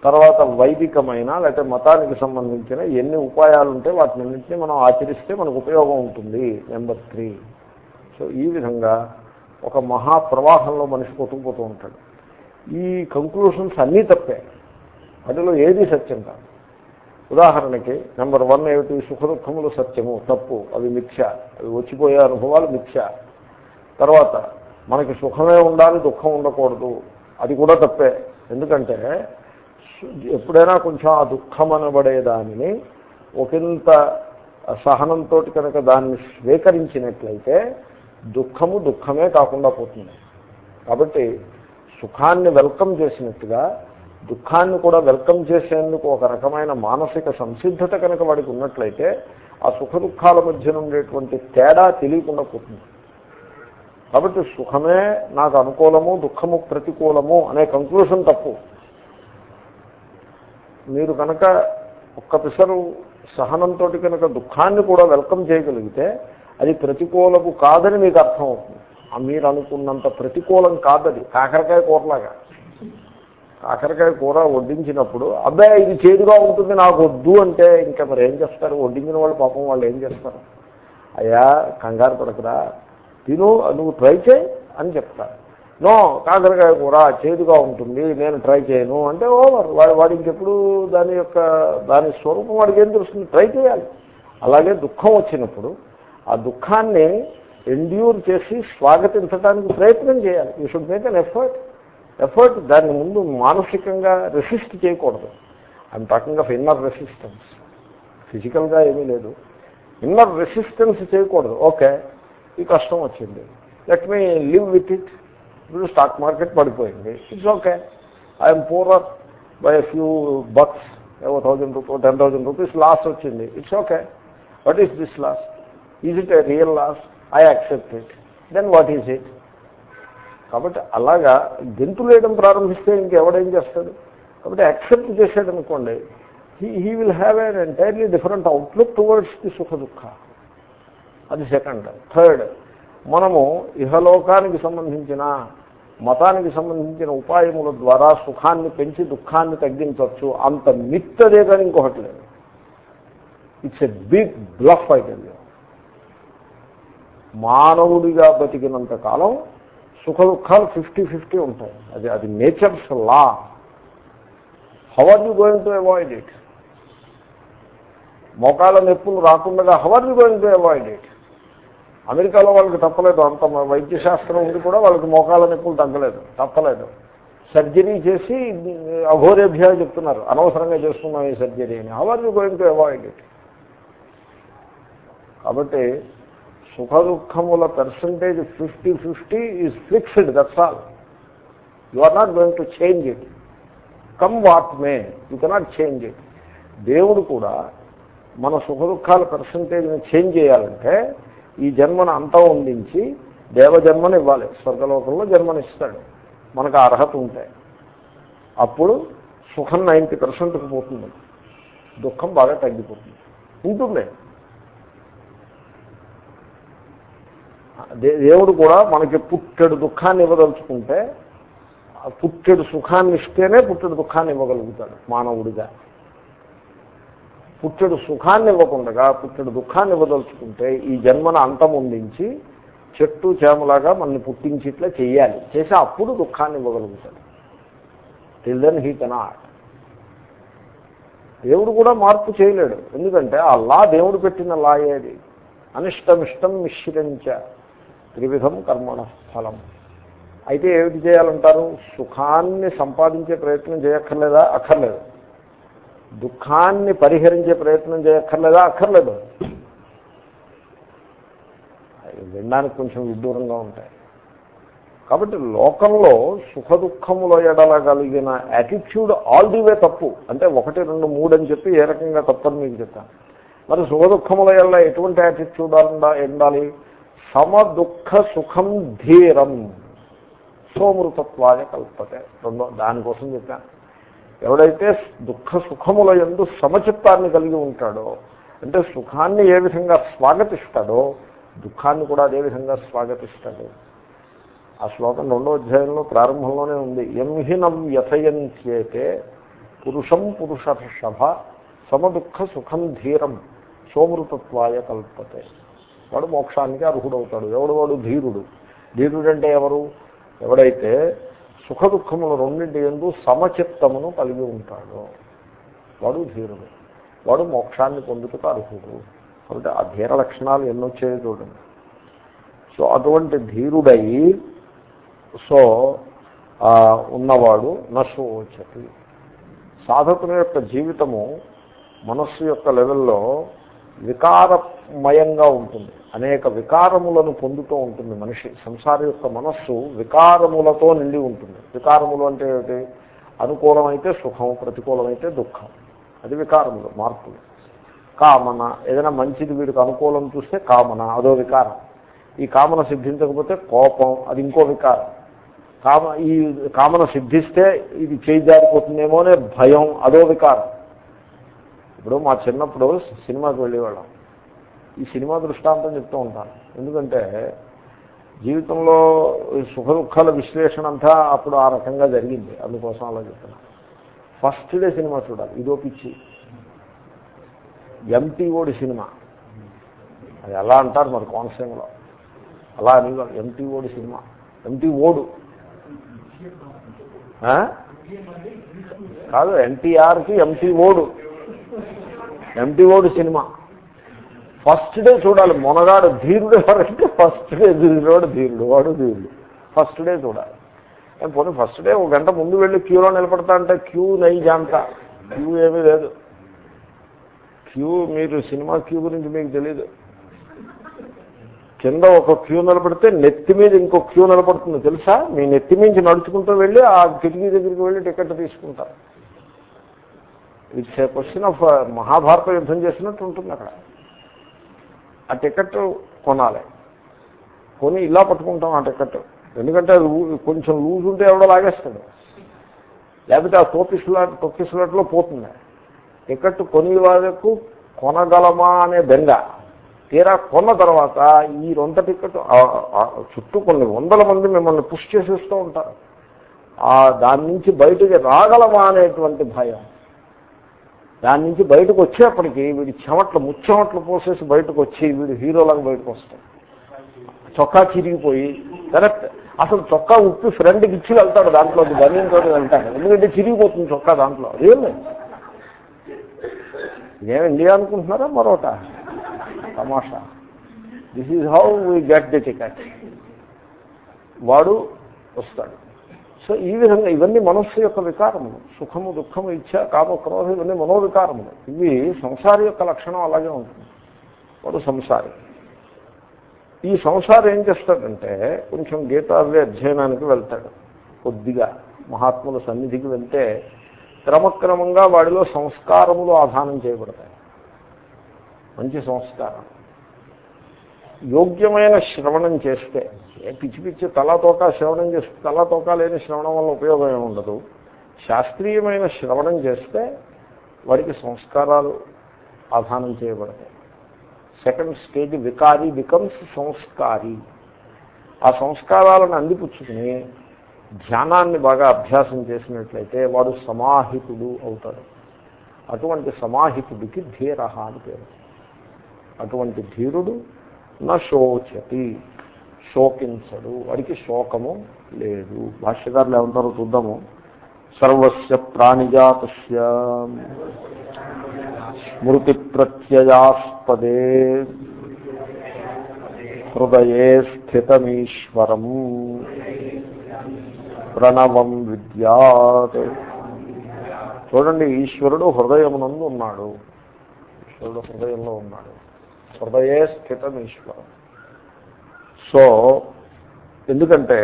తర్వాత వైదికమైన లేకపోతే మతానికి సంబంధించిన ఎన్ని ఉపాయాలు ఉంటే వాటినన్నింటినీ మనం ఆచరిస్తే మనకు ఉపయోగం ఉంటుంది. నెంబర్ త్రీ సో ఈ విధంగా ఒక మహాప్రవాహంలో మనిషి కొట్టుకుపోతూ ఉంటాడు. ఈ కంక్లూషన్స్ అన్నీ తప్పే. వాటిలో ఏది సత్యం కాదు. ఉదాహరణకి నెంబర్ వన్ ఏమిటి? సుఖ దుఃఖములు సత్యము తప్పు అవి మిథ్య. అవి వచ్చిపోయే అనుభవాలు మిథ్య. తర్వాత మనకి సుఖమే ఉండాలి దుఃఖం ఉండకూడదు. అది కూడా తప్పే. ఎందుకంటే ఎప్పుడైనా కొంచెం ఆ దుఃఖం అనబడే దానిని ఒకంత సహనంతో కనుక దాన్ని స్వీకరించినట్లయితే దుఃఖము దుఃఖమే కాకుండా పోతుంది. కాబట్టి సుఖాన్ని వెల్కమ్ చేసినట్టుగా దుఃఖాన్ని కూడా వెల్కమ్ చేసేందుకు ఒక రకమైన మానసిక సంసిద్ధత కనుక వాడికి ఉన్నట్లయితే ఆ సుఖ దుఃఖాల మధ్య ఉండేటువంటి తేడా తెలియకుండా పోతుంది. కాబట్టి సుఖమే నాకు అనుకూలము దుఃఖము ప్రతికూలము అనే కంక్లూషన్ తప్పు. మీరు కనుక ఒక్క పిసరు సహనంతో కనుక దుఃఖాన్ని కూడా వెల్కమ్ చేయగలిగితే అది ప్రతికూలము కాదని మీకు అర్థమవుతుంది. మీరు అనుకున్నంత ప్రతికూలం కాదది. కాకరకాయ కూరలాగా. కాకరకాయ కూర వడ్డించినప్పుడు అబ్బాయి ఇది చేదుగా ఉంటుంది నాకు వద్దు అంటే ఇంకా మరి ఏం చేస్తారు? వడ్డించిన వాళ్ళు పాపం వాళ్ళు ఏం చేస్తారు? అయ్యా కంగారు పడకరా. తిను నువ్వు ట్రై చేయి అని చెప్తారు నో కాకరకాయ కూర చేదుగా ఉంటుంది నేను ట్రై చేయను అంటే ఓవర్. వాడి వాడు ఇంకెప్పుడు దాని యొక్క దాని స్వరూపం వాడికి ఏం తెలుస్తుంది? ట్రై చేయాలి. అలాగే దుఃఖం వచ్చినప్పుడు ఆ దుఃఖాన్ని ఎండ్యూర్ చేసి స్వాగతించడానికి ప్రయత్నం చేయాలి. You should make an effort effort దాన్ని ముందు మానసికంగా రెసిస్ట్ చేయకూడదు. I'm talking of inner resistance. ఫిజికల్గా ఏమీ లేదు. ఇన్నర్ రెసిస్టెన్స్ చేయకూడదు. ఓకే ఈ కష్టం వచ్చింది. Let me live with it ఇప్పుడు స్టాక్ మార్కెట్ పడిపోయింది. It's okay I'm poorer by few bucks ఏవో thousand rupee ten thousand rupees loss వచ్చింది. It's okay what is this loss is it a real loss I accept it then what is it కాబట్టి అలాగా గెంతులు వేయడం ప్రారంభిస్తే ఇంకెవడేం చేస్తాడు? కాబట్టి accept చేశాడు అనుకోండి he he will have an entirely different outlook towards the sukha dukha. అది సెకండ్ థర్డ్ మనము ఇహలోకానికి సంబంధించిన మతానికి సంబంధించిన ఉపాయముల ద్వారా సుఖాన్ని పెంచి దుఃఖాన్ని తగ్గించవచ్చు. అంత మిత్తదే కానీ ఇంకొకటి లేదు. ఇట్స్ ఎ బిగ్ బ్లఫ్ అయితే మానవుడిగా బతికినంత కాలం సుఖ దుఃఖాలు ఫిఫ్టీ ఫిఫ్టీ ఉంటాయి. అది అది nature's law how are you going to avoid it మోకాళ్ళ నొప్పులు రాకుండా how are you going to avoid it అమెరికాలో వాళ్ళకి తప్పలేదు. అంత వైద్య శాస్త్రం ఉంది కూడా వాళ్ళకి మోకాళ్ళ నొప్పులు తగ్గలేదు. తప్పలేదు. సర్జరీ చేసి అఘోరేభ్యాలు చెప్తున్నారు. అనవసరంగా చేసుకున్నాం ఈ సర్జరీ అని. How are you going to avoid it కాబట్టి సుఖ దుఃఖముల percentage fifty fifty is fixed that's all you are not going to change it come what may you cannot change it దేవుడు కూడా మన సుఖ దుఃఖాల పర్సంటేజ్ని చేంజ్ చేయాలంటే ఈ జన్మను అంతా ఉండించి దేవజన్మను ఇవ్వాలి. స్వర్గలోకంలో జన్మనిస్తాడు. మనకు అర్హత ఉంటే. అప్పుడు సుఖం నైంటీ పర్సెంట్కి పోతుంది. దుఃఖం బాగా తగ్గిపోతుంది. ఉంటుంది. దేవుడు కూడా మనకి పుట్టెడు దుఃఖాన్ని ఇవ్వదలుచుకుంటే పుట్టెడు సుఖాన్ని ఇస్తేనే పుట్టెడు దుఃఖాన్ని ఇవ్వగలుగుతాడు మానవుడిగా. పుట్టెడు సుఖాన్ని ఇవ్వకుండా పుట్టెడు దుఃఖాన్ని ఇవ్వదలుచుకుంటే ఈ జన్మను అంతమొందించి చెట్టు చేమలాగా మనల్ని పుట్టించిట్లే చేయాలి చేసి అప్పుడు దుఃఖాన్ని ఇవ్వగలుగుతాడు. టిల్ దెన్ హీ కెనాట్ దేవుడు కూడా మార్పు చేయలేడు. ఎందుకంటే ఆ లా దేవుడు పెట్టిన లా ఏది? అనిష్టమిష్టం మిశ్రించ త్రివిధం కర్మణ ఫలం. అయితే ఏమిటి చేయాలంటారు? సుఖాన్ని సంపాదించే ప్రయత్నం చేయక్కర్లేదా? అక్కర్లేదు. దుఃఖాన్ని పరిహరించే ప్రయత్నం చేయక్కర్లేదా? అక్కర్లేదు. వినడానికి కొంచెం విడ్డూరంగా ఉంటాయి. కాబట్టి లోకంలో సుఖ దుఃఖముల కలిగిన యాటిట్యూడ్ ఆల్ ది వే తప్పు. అంటే ఒకటి రెండు మూడు అని చెప్పి ఏ రకంగా తప్పని మీకు చెప్తాను. మరి సుఖ దుఃఖముల ఎడల ఎటువంటి యాటిట్యూడ్ ఉండాలి? సమదుఃఖ సుఖం ధీరం. సోమృతత్వాయ కల్పతే. రెండో దానికోసం చెప్పాను ఎవడైతే దుఃఖ సుఖముల ఎందు సమచిత్తాన్ని కలిగి ఉంటాడో అంటే సుఖాన్ని ఏ విధంగా స్వాగతిస్తాడో దుఃఖాన్ని కూడా అదే విధంగా స్వాగతిస్తాడు. ఆ శ్లోకం రెండో అధ్యాయంలో ప్రారంభంలోనే ఉంది. ఎంహినం వ్యథయంత్యేతే పురుషం పురుషర్షభ సమదుఃఖ సుఖం ధీరం. సోమృతత్వాయ కల్పతే. వాడు మోక్షానికి అర్హుడవుతాడు. ఎవడు వాడు ధీరుడు? ధీరుడు అంటే ఎవరు? ఎవడైతే సుఖ దుఃఖములు రెండింటి ఎందు సమచిత్తమును కలిగి ఉంటాడో వాడు ధీరుడు. వాడు మోక్షాన్ని పొందుటకు అర్హుడు. కాబట్టి ఆ ధీర లక్షణాలు ఎన్నొచ్చాయో చూడండి. సో అటువంటి ధీరుడై సో ఉన్నవాడు నశోచతి సాధకుని యొక్క జీవితము మనస్సు యొక్క లెవెల్లో వికారమయంగా ఉంటుంది. అనేక వికారములను పొందుతూ ఉంటుంది మనిషి. సంసారి యొక్క మనస్సు వికారములతో నిండి ఉంటుంది. వికారములు అంటే ఏమిటి? అనుకూలమైతే సుఖం ప్రతికూలమైతే దుఃఖం. అది వికారములు మార్పులు. కామన ఏదైనా మంచిది వీడికి అనుకూలం చూస్తే కామన అదో వికారం. ఈ కామన సిద్ధించకపోతే కోపం అది ఇంకో వికారం. కామ ఈ కామన సిద్ధిస్తే ఇది చేయి జారిపోతుందేమో అనే భయం అదో వికారం. ఇప్పుడు మా చిన్నప్పుడు సినిమాకి వెళ్ళేవాళ్ళం. ఈ సినిమా దృష్టాంతం చెప్తూ ఉంటాను. ఎందుకంటే జీవితంలో సుఖ దుఃఖాల విశ్లేషణ అంతా అప్పుడు ఆ రకంగా జరిగింది. అందుకోసం అలా చెప్తున్నాను ఫస్ట్ డే సినిమా చూడాలి. ఇదో పిచ్చి. ఎంటీ ఓడి సినిమా. అది ఎలా అంటారు మరి కోనసీమలో. అలా అని ఎంటీ ఓడి సినిమా. ఎంటీ ఓడు కాదు ఎన్టీఆర్కి ఎంటీ ఓడు ఎంటీ ఓడు సినిమా. ఫస్ట్ డే చూడాలి. మొనగాడు ధీరుడు ఎవరంటే ఫస్ట్ డే ధీరుడు. ధీరుడు వాడు ధీరుడు. ఫస్ట్ డే చూడాలి. పోనీ ఫస్ట్ డే ఒక గంట ముందు వెళ్ళి క్యూలో నిలబడతా అంటే క్యూ నైజాంతా క్యూ ఏమీ లేదు. క్యూ మీరు సినిమా క్యూ గురించి మీకు తెలీదు. కింద ఒక క్యూ నిలబడితే నెత్తి మీద ఇంకో క్యూ నిలబడుతుంది. తెలుసా? మీ నెత్తి మించి నడుచుకుంటూ వెళ్ళి ఆ కిటికీ దగ్గరికి వెళ్ళి టికెట్ తీసుకుంటారు it's a question of Mahabharata యుద్ధం చేసినట్టు ఉంటుంది అక్కడ. ఆ టికెట్ కొనాలి. కొని ఇలా పట్టుకుంటాం ఆ టికెట్. ఎందుకంటే అది కొంచెం లూజ్ ఉంటే ఎవడో లాగేస్తాడు. లేకపోతే ఆ తోపిస్లాట్ తొక్కిస్లాట్లో పోతుంది. టికెట్ కొని వాళ్ళకు కొనగలమా అనే బెంగ. తీరా కొన్న తర్వాత ఈ రొంత టికెట్ చుట్టూ కొన్ని వందల మంది మిమ్మల్ని పుష్ చేసేస్తూ ఉంటారు. దాని నుంచి బయటికి రాగలమా అనేటువంటి భయం. దాని నుంచి బయటకు వచ్చేప్పటికీ వీడి చెమట్లు ముచ్చెమట్లు పోసేసి బయటకు వచ్చి వీడు హీరోలాగా బయటకు వస్తాడు. చొక్కా చిరిగిపోయి కరెక్ట్. అసలు చొక్కా ఉప్పి ఫ్రెండ్కి ఇచ్చి వెళ్తాడు దాంట్లో బనీతో వెళ్తాడు. ఎందుకంటే చిరిగిపోతుంది చొక్కా దాంట్లో. రియల్ ఇదేం ఇండియా అనుకుంటున్నారా? మరోట. తమాషా. This is how we get the ticket వాడు వస్తాడు. సో ఈ విధంగా ఇవన్నీ మనస్సు యొక్క వికారములు. సుఖము దుఃఖము ఇచ్చ కామ క్రోధం ఇవన్నీ మనోవికారములు. ఇవి సంసారి యొక్క లక్షణం అలాగే ఉంటుంది. వాడు సంసారి. ఈ సంసారం ఏం చేస్తాడంటే కొంచెం గీతాది అధ్యయనానికి వెళ్తాడు. కొద్దిగా మహాత్ముల సన్నిధికి వెళ్తే క్రమక్రమంగా వాడిలో సంస్కారములు ఆధానం చేయబడతాయి. మంచి సంస్కారం. యోగ్యమైన శ్రవణం చేస్తే పిచ్చి పిచ్చి తలతోక శ్రవణం చేస్తే తలతోక లేని శ్రవణం వల్ల ఉపయోగం ఏమి ఉండదు. శాస్త్రీయమైన శ్రవణం చేస్తే వాడికి సంస్కారాలు ఆధానం చేయబడతాయి. సెకండ్ స్టేజ్ వికారి బికమ్స్ సంస్కారి. ఆ సంస్కారాలను అందిపుచ్చుకుని ధ్యానాన్ని బాగా అభ్యాసం చేసినట్లయితే వాడు సమాహితుడు అవుతాడు. అటువంటి సమాహితుడికి ధీర అని పేరు. అటువంటి ధీరుడు నా శోచతి. శోకించడు. వాడికి శోకము లేదు. భాష్యకారులు ఏమంటారో చూద్దాము. సర్వస్య ప్రాణిజాత స్మృతి ప్రత్యయాస్పదే హృదయే స్థితమీశ్వరం. ప్రణవం విద్యాత్. చూడండి ఈశ్వరుడు హృదయమునందు ఉన్నాడు. ఈశ్వరుడు హృదయంలో ఉన్నాడు. హృదయే స్థితం ఈశ్వరం సో ఎందుకంటే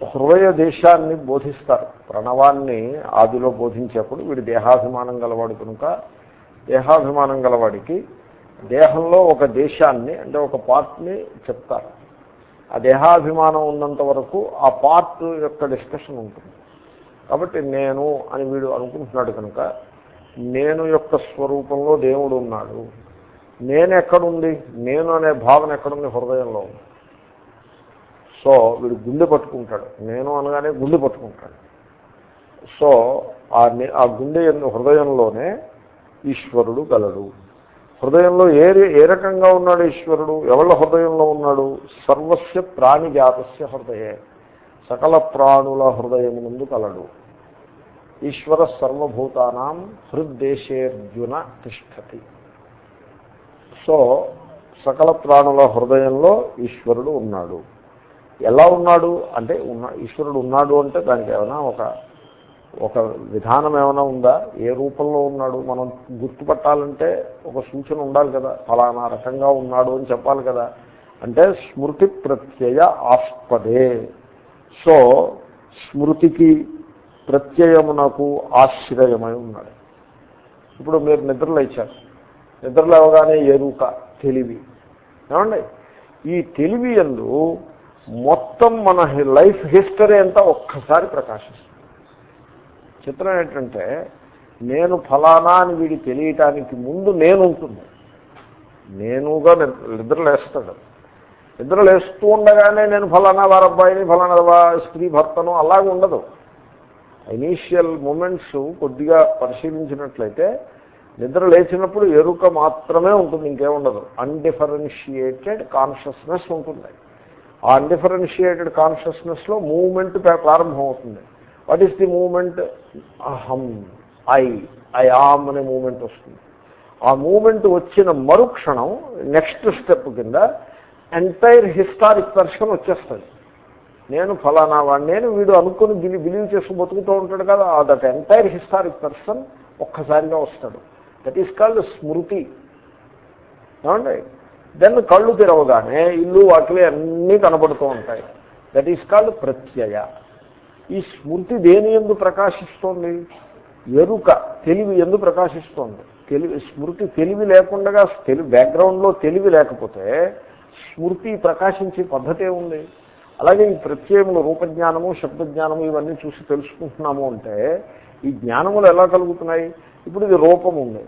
హృదయ దేశాన్ని బోధిస్తారు. ప్రణవాన్ని ఆదిలో బోధించేప్పుడు వీడి దేహాభిమానం గలవాడు కనుక దేహాభిమానం గలవాడికి దేహంలో ఒక దేశాన్ని అంటే ఒక పార్ట్ని చెప్తారు. ఆ దేహాభిమానం ఉన్నంత వరకు ఆ పార్ట్ యొక్క డిస్కషన్ ఉంటుంది. కాబట్టి నేను అని వీడు అనుకుంటున్నాడు కనుక నేను యొక్క స్వరూపంలో దేవుడు ఉన్నాడు. నేను ఎక్కడుంది నేను అనే భావన ఎక్కడుంది? హృదయంలో ఉంది. సో వీడు గుండె పట్టుకుంటాడు. నేను అనగానే గుండె పట్టుకుంటాడు. సో ఆ ఆ గుండె హృదయంలోనే ఈశ్వరుడు గలడు. హృదయంలో ఏ ఏ రకంగా ఉన్నాడు ఈశ్వరుడు? ఎవళ్ళ హృదయంలో ఉన్నాడు? సర్వస్య ప్రాణిజాతస్య హృదయే. సకల ప్రాణుల హృదయం ముందు కలడు. ఈశ్వర సర్వభూతానాం హృద్దేశేర్జున తిష్టతి. సో సకల ప్రాణుల హృదయంలో ఈశ్వరుడు ఉన్నాడు. ఎలా ఉన్నాడు? అంటే ఉన్న ఈశ్వరుడు ఉన్నాడు అంటే దానికి ఏమైనా ఒక ఒక విధానం ఏమైనా ఉందా? ఏ రూపంలో ఉన్నాడు? మనం గుర్తుపట్టాలంటే ఒక సూచన ఉండాలి కదా. ఫలానా రకంగా ఉన్నాడు అని చెప్పాలి కదా. అంటే స్మృతి ప్రత్యయ ఆస్పదే. సో స్మృతికి ప్రత్యయమునకు ఆశ్రయమై ఉన్నాడు. ఇప్పుడు మీరు నిద్రలో నిద్రలేవగానే ఎరుక తెలివి. ఏమండి? ఈ తెలివి ఎందు మొత్తం మన లైఫ్ హిస్టరీ అంతా ఒక్కసారి ప్రకాశిస్తుంది. చిత్రం ఏంటంటే నేను ఫలానా అని వీడి తెలియటానికి ముందు నేను ఉంటుంది నేనుగా నిద్రలేస్తాడు నిద్రలేస్తూ ఉండగానే నేను ఫలానా వారబ్బాయిని ఫలానా స్త్రీ భర్తను అలాగ ఉండదు. ఇనీషియల్ మూమెంట్స్ కొద్దిగా పరిశీలించినట్లయితే నిద్ర లేచినప్పుడు ఎరుక మాత్రమే ఉంటుంది ఇంకేముండదు. అన్డిఫరెన్షియేటెడ్ కాన్షియస్నెస్ ఉంటుంది. ఆ అన్డిఫరెన్షియేటెడ్ కాన్షియస్నెస్లో మూమెంట్ ప్రారంభం అవుతుంది వాట్ ఈస్ ది మూమెంట్ అహం ఐ ఐ ఆమ్ అనే మూమెంట్ వస్తుంది. ఆ మూమెంట్ వచ్చిన మరుక్షణం నెక్స్ట్ స్టెప్ కింద ఎంటైర్ హిస్టారిక్ పర్సన్ వచ్చేస్తుంది నేను ఫలానా వాడిని నేను వీడు అనుకుని బిలి బిలీవ్ చేసి బతుకుతూ ఉంటాడు కదా దట్ ఎంటైర్ హిస్టారిక్ పర్సన్ ఒక్కసారిగా వస్తాడు. దట్ ఈస్ కాల్డ్ స్మృతి ఏమండి దెన్ కళ్ళు తెరవగానే ఇల్లు వాకిలి అన్నీ కనబడుతూ ఉంటాయి దట్ ఈస్ కాల్డ్ ప్రత్యయ ఈ స్మృతి దేని ఎందు ప్రకాశిస్తోంది? ఎరుక తెలివి ఎందు ప్రకాశిస్తోంది. తెలివి స్మృతి తెలివి లేకుండా తెలివి బ్యాక్గ్రౌండ్లో తెలివి లేకపోతే స్మృతి ప్రకాశించే పద్ధతే ఉంది. అలాగే ఈ ప్రత్యయములు రూపజ్ఞానము శబ్దజ్ఞానము ఇవన్నీ చూసి తెలుసుకుంటున్నాము అంటే ఈ జ్ఞానములు ఎలా కలుగుతున్నాయి? ఇప్పుడు ఇది రూపం ఉంది.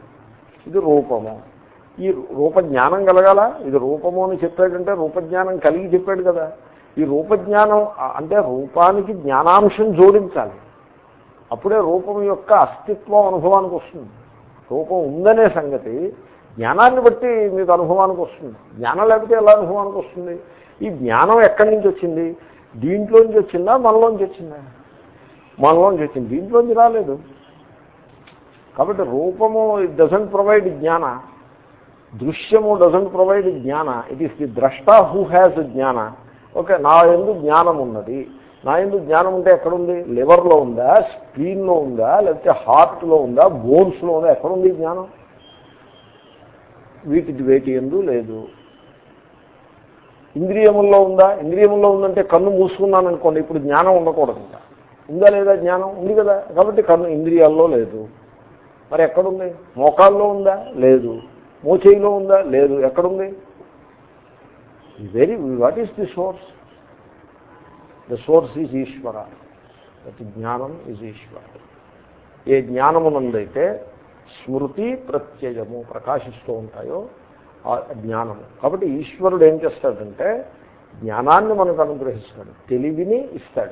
ఇది రూపము. ఈ రూపజ్ఞానం కలగాల? ఇది రూపము అని చెప్పాడంటే రూపజ్ఞానం కలిగి చెప్పాడు కదా. ఈ రూపజ్ఞానం అంటే రూపానికి జ్ఞానాంశం జోడించాలి. అప్పుడే రూపం యొక్క అస్తిత్వం అనుభవానికి వస్తుంది. రూపం ఉందనే సంగతి జ్ఞానాన్ని బట్టి మీకు అనుభవానికి వస్తుంది. జ్ఞానం లేకపోతే ఎలా అనుభవానికి వస్తుంది? ఈ జ్ఞానం ఎక్కడి నుంచి వచ్చింది? దీంట్లోంచి వచ్చిందా? మనలోంచి వచ్చిందా? మనలోంచి వచ్చింది. దీంట్లోంచి రాలేదు. కాబట్టి రూపము ఇట్ డజంట్ ప్రొవైడ్ జ్ఞాన. దృశ్యము డజంట్ ప్రొవైడ్ జ్ఞాన. ఇట్ ఈస్ ది ద్రష్ట హూ హ్యాస్ జ్ఞాన. ఓకే నా ఎందు జ్ఞానం ఉన్నది. నా ఎందు జ్ఞానం ఉంటే ఎక్కడుంది? లివర్లో ఉందా? స్క్రీన్లో ఉందా? లేకపోతే హార్ట్లో ఉందా? బోన్స్లో ఉందా? ఎక్కడుంది జ్ఞానం? వీటి వేటి ఎందు లేదు. ఇంద్రియముల్లో ఉందా? ఇంద్రియముల్లో ఉందంటే కన్ను మూసుకున్నాను అనుకోండి ఇప్పుడు జ్ఞానం ఉండకూడదు ఉందా లేదా జ్ఞానం? ఉంది కదా. కాబట్టి కన్ను ఇంద్రియాల్లో లేదు. మరి ఎక్కడుంది? మోకాల్లో ఉందా? లేదు. మోచేయిలో ఉందా? లేదు. ఎక్కడుంది? Very what is the source? The source is Ishwara. ప్రతి జ్ఞానం ఈజ్ ఈశ్వర. ఏ జ్ఞానమునందైతే స్మృతి ప్రత్యయము ప్రకాశిస్తూ ఉంటాయో ఆ జ్ఞానము. కాబట్టి ఈశ్వరుడు ఏం చేస్తాడంటే జ్ఞానాన్ని మనకు అనుగ్రహిస్తాడు. తెలివిని ఇస్తాడు.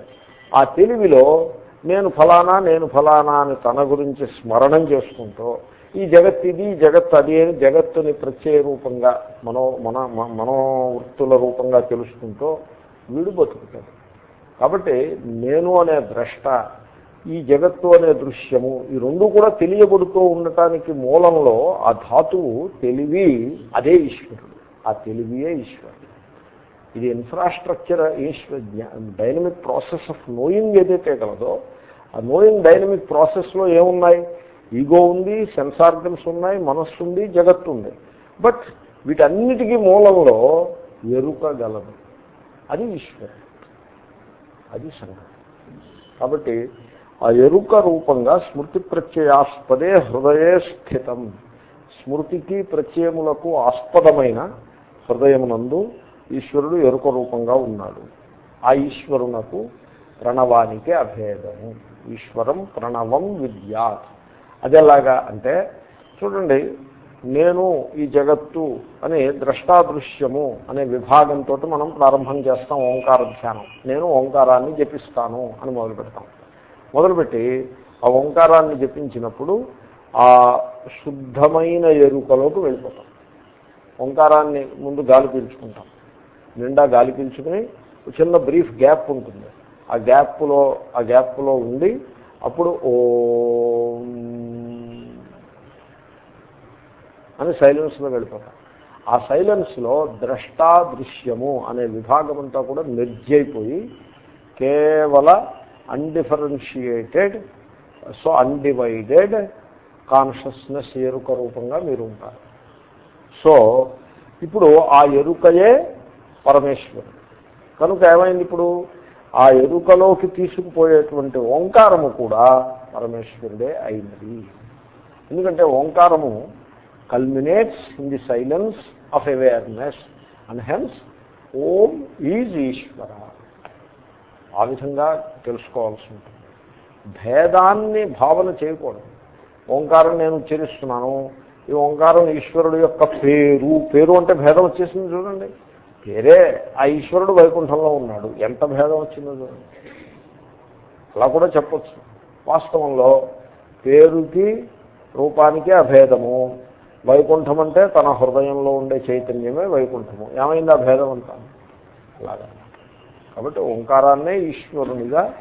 ఆ తెలివిలో నేను ఫలానా నేను ఫలానా అని తన గురించి స్మరణం చేసుకుంటూ ఈ జగత్ ఇది జగత్ అది అని జగత్తుని ప్రత్యయ రూపంగా మనో మన మనోవృత్తుల రూపంగా తెలుసుకుంటూ వీడు బతుకుతాడు. కాబట్టి నేను అనే ద్రష్ట ఈ జగత్తు అనే దృశ్యము ఈ రెండు కూడా తెలియబడుతూ ఉండటానికి మూలంలో ఆ ధాతువు తెలివి అదే ఈశ్వరుడు. ఆ తెలివియే ఈశ్వరుడు. ఇది infrastructure Ishwara dynamic process of knowing ఏదైతే కలదో ఆ నోయింగ్ డైనమిక్ ప్రాసెస్లో ఏమున్నాయి? ఈగో ఉంది సెన్స్ ఆర్గన్స్ ఉన్నాయి మనస్సు ఉంది జగత్తు ఉంది. బట్ వీటన్నిటికీ మూలంలో ఎరుక గలదు అది ఈశ్వరుడు. అది సంగతి కాబట్టి ఆ ఎరుక రూపంగా స్మృతి ప్రత్యయాస్పదే హృదయే స్థితం. స్మృతికి ప్రత్యయములకు ఆస్పదమైన హృదయమునందు ఈశ్వరుడు ఎరుక రూపంగా ఉన్నాడు. ఆ ఈశ్వరునకు ప్రణవానికి అభేదము. ఈశ్వరం ప్రణవం విద్యాత్. అదెలాగా అంటే చూడండి నేను ఈ జగత్తు అనే ద్రష్టాదృశ్యము అనే విభాగంతో మనం ప్రారంభం చేస్తాం ఓంకార ధ్యానం. నేను ఓంకారాన్ని జపిస్తాను అని మొదలు పెడతాం. మొదలుపెట్టి ఆ ఓంకారాన్ని జపించినప్పుడు ఆ శుద్ధమైన ఎరుకలోకి వెళ్ళిపోతాం. ఓంకారాన్ని ముందు గాలి పీల్చుకుంటాం. నిండా గాలి పీల్చుకుని చిన్న బ్రీఫ్ గ్యాప్ ఉంటుంది. ఆ గ్యాప్లో ఆ గ్యాప్లో ఉండి అప్పుడు ఓ అని సైలెన్స్లో వెళ్ళిపోతాం. ఆ సైలెన్స్లో ద్రష్టా దృశ్యము అనే విభాగం అంతా కూడా మెర్జ్ అయిపోయి కేవల అన్డిఫరెన్షియేటెడ్ సో అన్డివైడెడ్ కాన్షియస్నెస్ ఎరుక రూపంగా మీరు ఉంటారు. సో ఇప్పుడు ఆ ఎరుకయే పరమేశ్వరుడు. కనుక ఏమైంది ఇప్పుడు? ఆ ఎరుకలోకి తీసుకుపోయేటువంటి ఓంకారము కూడా పరమేశ్వరుడే అయినది. ఎందుకంటే ఓంకారము culminates in the silence of awareness and hence Om is Ishwara. ఆ విధంగా తెలుసుకోవాల్సి ఉంటుంది. భేదాన్ని భావన చేయకూడదు. ఓంకారం నేను ఉచ్చరిస్తున్నాను. ఈ ఓంకారం ఈశ్వరుడు యొక్క పేరు. పేరు అంటే భేదం వచ్చేసింది చూడండి. పేరే ఆ ఈశ్వరుడు వైకుంఠంలో ఉన్నాడు. ఎంత భేదం వచ్చిందో చూడండి అలా కూడా చెప్పచ్చు. వాస్తవంలో పేరుకి రూపానికి అభేదము. వైకుంఠం అంటే తన హృదయంలో ఉండే చైతన్యమే వైకుంఠము. ఏమైంది ఆ భేదం అంతా? అలాగా. కాబట్టి ఓంకారాన్నే ఈశ్వరునిగా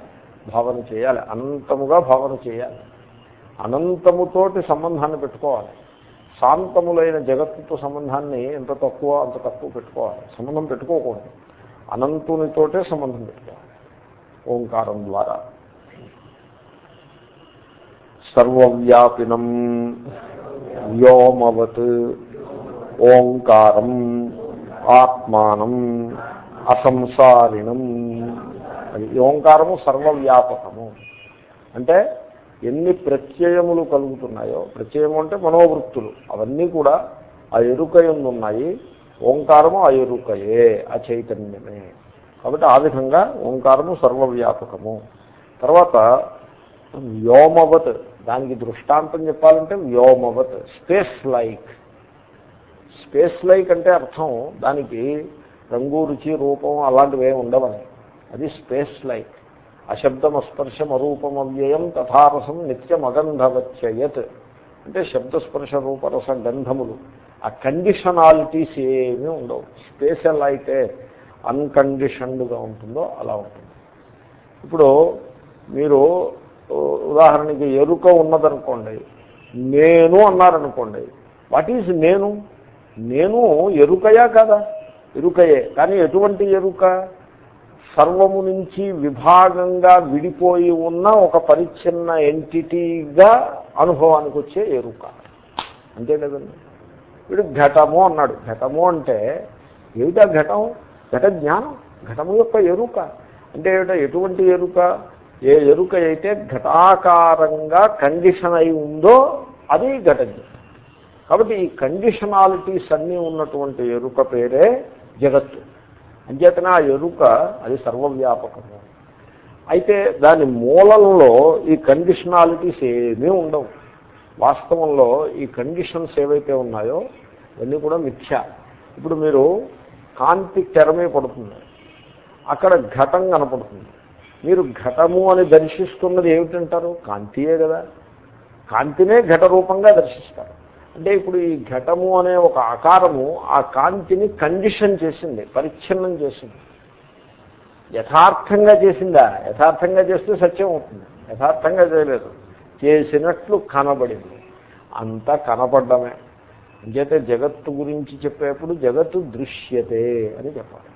భావన చేయాలి. అనంతముగా భావన చేయాలి. అనంతముతోటి సంబంధాన్ని పెట్టుకోవాలి. శాంతములైన జగత్తుతో సంబంధాన్ని ఎంత తక్కువ అంత తక్కువ పెట్టుకోవాలి. సంబంధం పెట్టుకోకూడదు. అనంతునితోటే సంబంధం పెట్టుకోవాలి. ఓంకారం ద్వారా. సర్వవ్యాపినం వ్యోమవత్ ఓంకారం ఆత్మానం అసంసారిణం. అది ఓంకారము సర్వవ్యాపకము. అంటే ఎన్ని ప్రత్యయములు కలుగుతున్నాయో ప్రత్యయము అంటే మనోవృత్తులు అవన్నీ కూడా ఆ ఎరుక ఉన్నాయి ఓంకారము ఆ ఎరుకయే ఆ చైతన్యమే. కాబట్టి ఆ విధంగా ఓంకారము సర్వవ్యాపకము. తర్వాత వ్యోమవత్ దానికి దృష్టాంతం చెప్పాలంటే వ్యోమవత్ స్పేస్ లైక్ స్పేస్ లైక్ అంటే అర్థం దానికి రంగు రుచి రూపం అలాంటివి ఏమి ఉండవని. అది స్పేస్ లైక్ అశబ్దం అరూపం అవ్యయం తథారసం నిత్యం అగంధవచ్చయత్ అంటే శబ్దస్పర్శ రూపరస గంధములు ఆ కండిషనాలిటీస్ ఏమీ ఉండవు. స్పేస్ ఎలా అయితే అన్కండిషన్డ్గా ఉంటుందో అలా ఉంటుంది. ఇప్పుడు మీరు ఉదాహరణకి ఎరుక ఉన్నదనుకోండి నేను అన్నారనుకోండి వాట్ ఈజ్ నేను? నేను ఎరుకయా కదా? ఎరుకయే కానీ ఎటువంటి ఎరుక? సర్వము నుంచి విభాగంగా విడిపోయి ఉన్న ఒక పరిచ్ఛిన్న ఎంటిటీగా అనుభవానికి వచ్చే ఎరుక అంతే కదండి. వీడు ఘటము అన్నాడు. ఘటము అంటే ఏమిటా ఘటం? ఘట జ్ఞానం. ఘటము యొక్క ఎరుక. అంటే ఏమిటా? ఎటువంటి ఎరుక? ఏ ఎరుక అయితే ఘటాకారంగా కండిషన్ అయి ఉందో అది ఘటజ్ఞం కాబట్టి ఈ కండిషనాలిటీస్ అన్నీ ఉన్నటువంటి ఎరుక పేరే జగత్తు. అంచేతన ఆ ఎరుక అది సర్వవ్యాపకము. అయితే దాని మూలంలో ఈ కండిషనాలిటీస్ ఏమీ ఉండవు. వాస్తవంలో ఈ కండిషన్స్ ఏవైతే ఉన్నాయో ఇవన్నీ కూడా మిథ్య. ఇప్పుడు మీరు కాంతి తెరమే పడుతుంది. అక్కడ ఘటం కనపడుతుంది. మీరు ఘటము అని దర్శిస్తున్నది ఏమిటంటారు? కాంతియే కదా. కాంతినే ఘట రూపంగా దర్శిస్తారు. అంటే ఇప్పుడు ఈ ఘటము అనే ఒక ఆకారము ఆ కాంతిని కండిషన్ చేసింది పరిచ్ఛిన్నం చేసింది. యథార్థంగా చేసిందా? యథార్థంగా చేస్తే సత్యం అవుతుంది. యథార్థంగా చేయలేదు. చేసినట్లు కనబడింది. అంతా కనపడ్డమే. అంచేతే జగత్తు గురించి చెప్పేప్పుడు జగత్తు దృశ్యతే అని చెప్పాలి.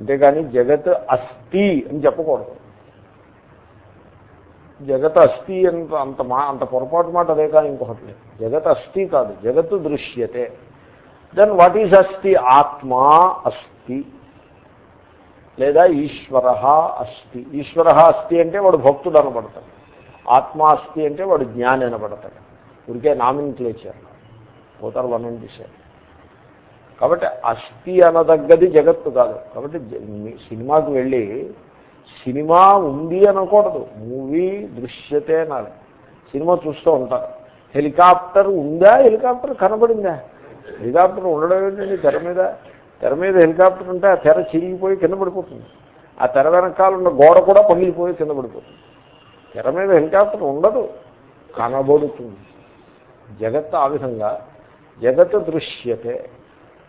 అంతేగాని జగత్ అస్థి అని చెప్పకూడదు. జగత్ అస్థి అంత అంత మా అంత పొరపాటు మాట అదే కానీ ఇంకొకటి లేదు. జగత్ అస్థి కాదు జగత్తు దృశ్యతే. దెన్ వాట్ ఈజ్ అస్థి? ఆత్మా అస్థి. లేదా ఈశ్వర అస్థి. ఈశ్వర అస్థి అంటే వాడు భక్తుడు అనబడతాడు. ఆత్మా అస్థి అంటే వాడు జ్ఞాని అనబడతాడు. ఊరికే నామిన్ క్లేచర్ పోతారు వన్ అండ్ కాబట్టి అస్థి అనదగ్గది జగత్తు కాదు. కాబట్టి సినిమాకు వెళ్ళి సినిమా ఉంది అనకూడదు. మూవీ దృశ్యతే అనాలి. సినిమా చూస్తూ ఉంటారు. హెలికాప్టర్ ఉందా? హెలికాప్టర్ కనబడిందా? హెలికాప్టర్ ఉండడం ఏంటండి తెర మీద? తెర మీద హెలికాప్టర్ ఉంటే ఆ తెర చిరిగిపోయి కింద పడిపోతుంది. ఆ తెర వెనకాల ఉన్న గోడ కూడా పగిలిపోయి కింద పడిపోతుంది. తెర మీద హెలికాప్టర్ ఉండదు. కనబడుతుంది. జగత్ ఆ విధంగా జగత్ దృశ్యతే.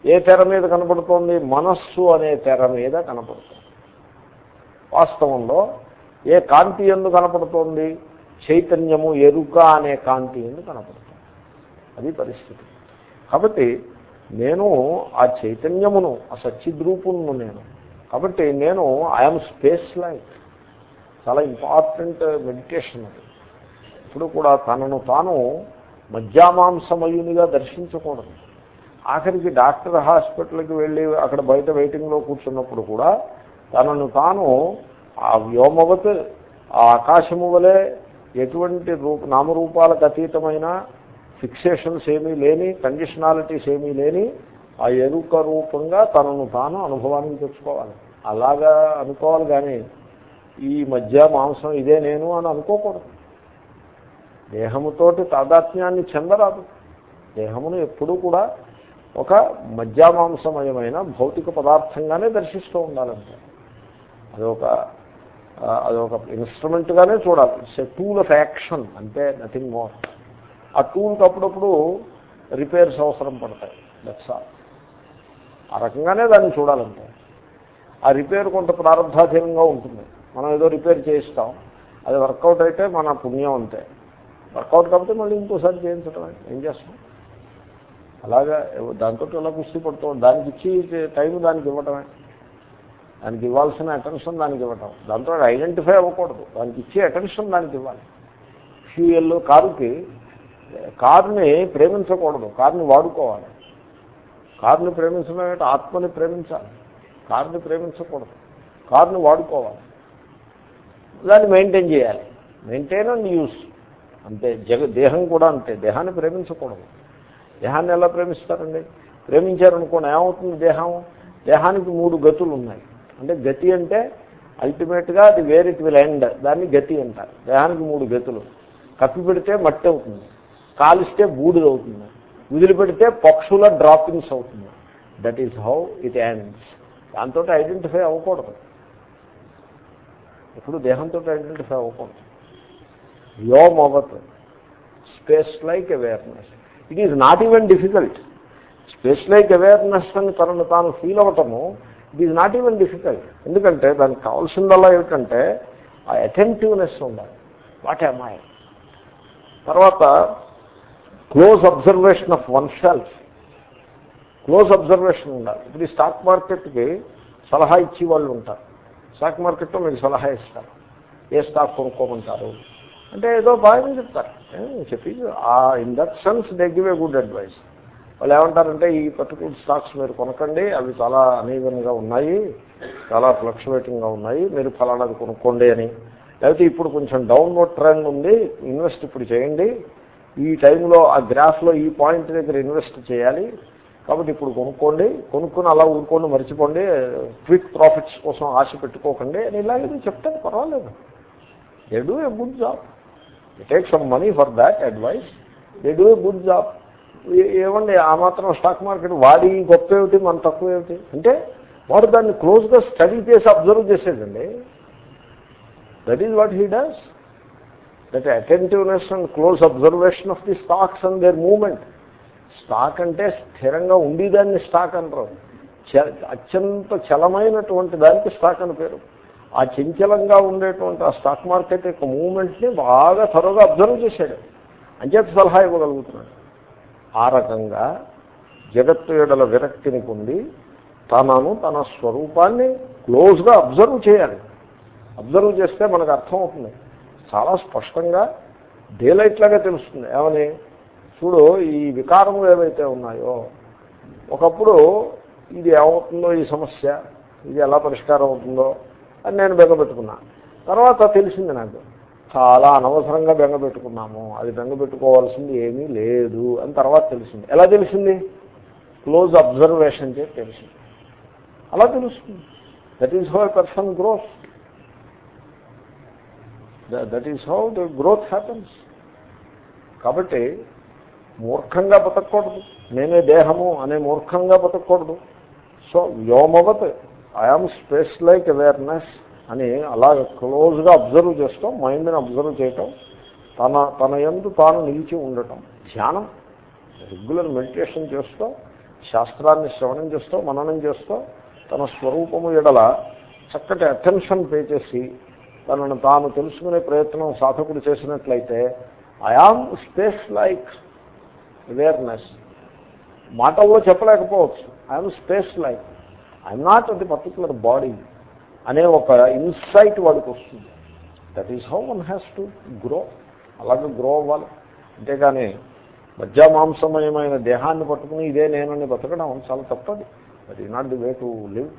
ఏ తెర మీద కనపడుతోంది మనస్సు అనే తెర మీద కనపడుతుంది వాస్తవంలో ఏ కాంతి ఎందు కనపడుతోంది? చైతన్యము ఎరుక అనే కాంతి ఎందు కనపడుతుంది. అది పరిస్థితి. కాబట్టి నేను ఆ చైతన్యమును ఆ సచ్చిద్రూపును నేను. కాబట్టి నేను ఐఎమ్ స్పేస్ లైట్ చాలా ఇంపార్టెంట్ మెడిటేషన్ అది. ఇప్పుడు కూడా తనను తాను మధ్యామాంసమయునిగా దర్శించకూడదు. ఆఖరికి డాక్టర్ హాస్పిటల్కి వెళ్ళి అక్కడ బయట వెయిటింగ్లో కూర్చున్నప్పుడు కూడా తనను తాను ఆ వ్యోమవత్ ఆ ఆకాశము వలె ఎటువంటి రూప నామరూపాలకు అతీతమైన ఫిక్సేషన్స్ ఏమీ లేని కండిషనాలిటీస్ ఏమీ లేని ఆ ఎరుక రూపంగా తనను తాను అనుభవానికి తెచ్చుకోవాలి. అలాగా అనుకోవాలి కానీ ఈ మధ్య మాంసం ఇదే నేను అని అనుకోకూడదు. దేహముతోటి తాదాత్మ్యాన్ని చెందరాదు. దేహమును ఎప్పుడూ కూడా ఒక మధ్యామాంసమయమైన భౌతిక పదార్థంగానే దర్శిస్తూ ఉండాలంటే. అదొక అదొక ఇన్స్ట్రుమెంట్గానే చూడాలి. It's a tool of action అంటే నథింగ్ మోర్ ఆ టూల్కి అప్పుడప్పుడు రిపేర్స్ అవసరం పడతాయి. దట్స్ ఆల్ ఆ రకంగానే దాన్ని చూడాలంటే. ఆ రిపేర్ కొంత ప్రారంభాధీనంగా ఉంటుంది. మనం ఏదో రిపేర్ చేయిస్తాం. అది వర్కౌట్ అయితే మన పుణ్యం అంతే. వర్కౌట్ కాబట్టి మళ్ళీ ఇంకోసారి చేయించడం ఏం చేస్తాం? అలాగా దాంతో ఎలా కుస్తీ పడుతుంది దానికి ఇచ్చి టైం దానికి ఇవ్వటమే. దానికి ఇవ్వాల్సిన అటెన్షన్ దానికి ఇవ్వటం. దాంతో ఐడెంటిఫై అవ్వకూడదు. దానికి ఇచ్చే అటెన్షన్ దానికి ఇవ్వాలి. ఫ్యూయల్ కారుకి కారుని ప్రేమించకూడదు. కారుని వాడుకోవాలి. కారుని ప్రేమించడం అంటే ఆత్మని ప్రేమించాలి. కారుని ప్రేమించకూడదు. కారుని వాడుకోవాలి. దాన్ని మెయింటైన్ చేయాలి. మెయింటైన్ అండ్ యూస్ అంతే. జగ దేహం కూడా అంతే. దేహాన్ని ప్రేమించకూడదు. దేహాన్ని ఎలా ప్రేమిస్తారండి? ప్రేమించారనుకోండి ఏమవుతుంది దేహం? దేహానికి మూడు గతులు ఉన్నాయి అంటే గతి అంటే అల్టిమేట్గా అది వేర్ ఇట్ విల్ ఎండ్ దాన్ని గతి అంటారు. దేహానికి మూడు గతులు. కప్పి పెడితే మట్టి అవుతుంది. కాలిస్తే బూడిద అవుతుంది. వదిలిపెడితే పక్షుల డ్రాపింగ్స్ అవుతుంది. That is how it ends దాంతో ఐడెంటిఫై అవ్వకూడదు. ఇప్పుడు దేహంతో ఐడెంటిఫై అవ్వకూడదు. వ్యోమవత్. Space like awareness it is not even difficult space like awareness అని తనను తాను feel అవ్వటము it is not even difficult ఎందుకంటే దానికి కావాల్సిందల్లా ఏమిటంటే ఆ అటెంటివ్నెస్ ఉండాలి. వాట్ ఎమ్ ఐ తర్వాత close observation of oneself close observation ఉండాలి. ఇప్పుడు ఈ స్టాక్ మార్కెట్కి సలహా ఇచ్చి వాళ్ళు ఉంటారు. స్టాక్ మార్కెట్లో మీకు సలహా ఇస్తారు. ఏ స్టాక్ కొనుక్కోమంటారు? అంటే ఏదో బాగా చెప్తారు. చెప్పి in that sense they give a good advice వాళ్ళు ఏమంటారంటే ఈ పర్టికులర్ స్టాక్స్ మీరు కొనకండి అవి చాలా అనీవెన్గా ఉన్నాయి చాలా ఫ్లక్చువేటింగ్గా ఉన్నాయి మీరు ఫలానాది కొనుక్కోండి అని. లేకపోతే ఇప్పుడు కొంచెం డౌన్వర్డ్ ట్రెండ్ ఉంది ఇన్వెస్ట్ ఇప్పుడు చేయండి. ఈ టైంలో ఆ గ్రాఫ్లో ఈ పాయింట్ దగ్గర ఇన్వెస్ట్ చేయాలి. కాబట్టి ఇప్పుడు కొనుక్కోండి కొనుక్కొని అలా ఊరుకోండి మర్చిపోండి క్విక్ ప్రాఫిట్స్ కోసం ఆశ పెట్టుకోకండి అని ఇలాగే చెప్తాను పర్వాలేదు. They do a good job take some money for that advice they do a good job ఏమండి ఆ మాత్రం స్టాక్ మార్కెట్ వాడి గొప్ప ఏమిటి మన తక్కువ ఏమిటి? అంటే వాడు దాన్ని క్లోజ్గా స్టడీ చేసి observe చేసేదండి. That is what he does that attentiveness and close observation of the stocks and their moment stock అంటే స్థిరంగా ఉండేదాన్ని స్టాక్ అంటారు. అత్యంత చలమైనటువంటి దానికి స్టాక్ అని పేరు. ఆ చంచలంగా ఉండేటువంటి ఆ స్టాక్ మార్కెట్ యొక్క మూమెంట్ని బాగా త్వరగా అబ్జర్వ్ చేశాడు. అంచేత సలహా ఇవ్వగలుగుతున్నాడు. ఆ రకంగా జగత్తు ఎడల విరక్తిని పొంది తనను తన స్వరూపాన్ని క్లోజ్గా అబ్జర్వ్ చేయాలి. అబ్జర్వ్ చేస్తే మనకు అర్థమవుతుంది. చాలా స్పష్టంగా డేలైట్ లాగా తెలుస్తుంది. ఏమని? చూడు ఈ వికారములు ఏవైతే ఉన్నాయో ఒకప్పుడు ఇది ఏమవుతుందో ఈ సమస్య ఇది ఎలా పరిష్కారం అవుతుందో అని నేను బెంగపెట్టుకున్నా తర్వాత తెలిసింది నాకు. చాలా అనవసరంగా బెంగపెట్టుకున్నాము అది బెంగపెట్టుకోవాల్సింది ఏమీ లేదు అని తర్వాత తెలిసింది. ఎలా తెలిసింది? క్లోజ్ అబ్జర్వేషన్ చేసి తెలిసింది. అలా తెలుస్తుంది. That is how a person growth that is how the growth happens కాబట్టి మూర్ఖంగా బతకూడదు నేనే దేహము అనే మూర్ఖంగా బతకూడదు so వ్యోమవత్ I am space like awareness అని అలాగ క్లోజ్గా అబ్జర్వ్ చేస్తాం మైండ్ని అబ్జర్వ్ చేయటం తన తన ఎందు తాను నిలిచి ఉండటం. ధ్యానం రెగ్యులర్ మెడిటేషన్ చేస్తూ శాస్త్రాన్ని శ్రవణం చేస్తూ మననం చేస్తూ తన స్వరూపము ఎడల చక్కటి అటెన్షన్ పే చేసి తనను తాను తెలుసుకునే ప్రయత్నం సాధకుడు చేసినట్లయితే ఐఆమ్ స్పేస్ లైక్ అవేర్నెస్ మాటల్లో చెప్పలేకపోవచ్చు. I am space like I am not the particular body అనే ఒక ఇన్సైట్ వాడికి వస్తుంది. That is how one has to grow అలాగే గ్రో అవ్వాలి. అంతేగాని మధ్యమాంసమయమైన దేహాన్ని పట్టుకుని ఇదే నేనని బతకడం చాలా తప్పది. That is not the way to live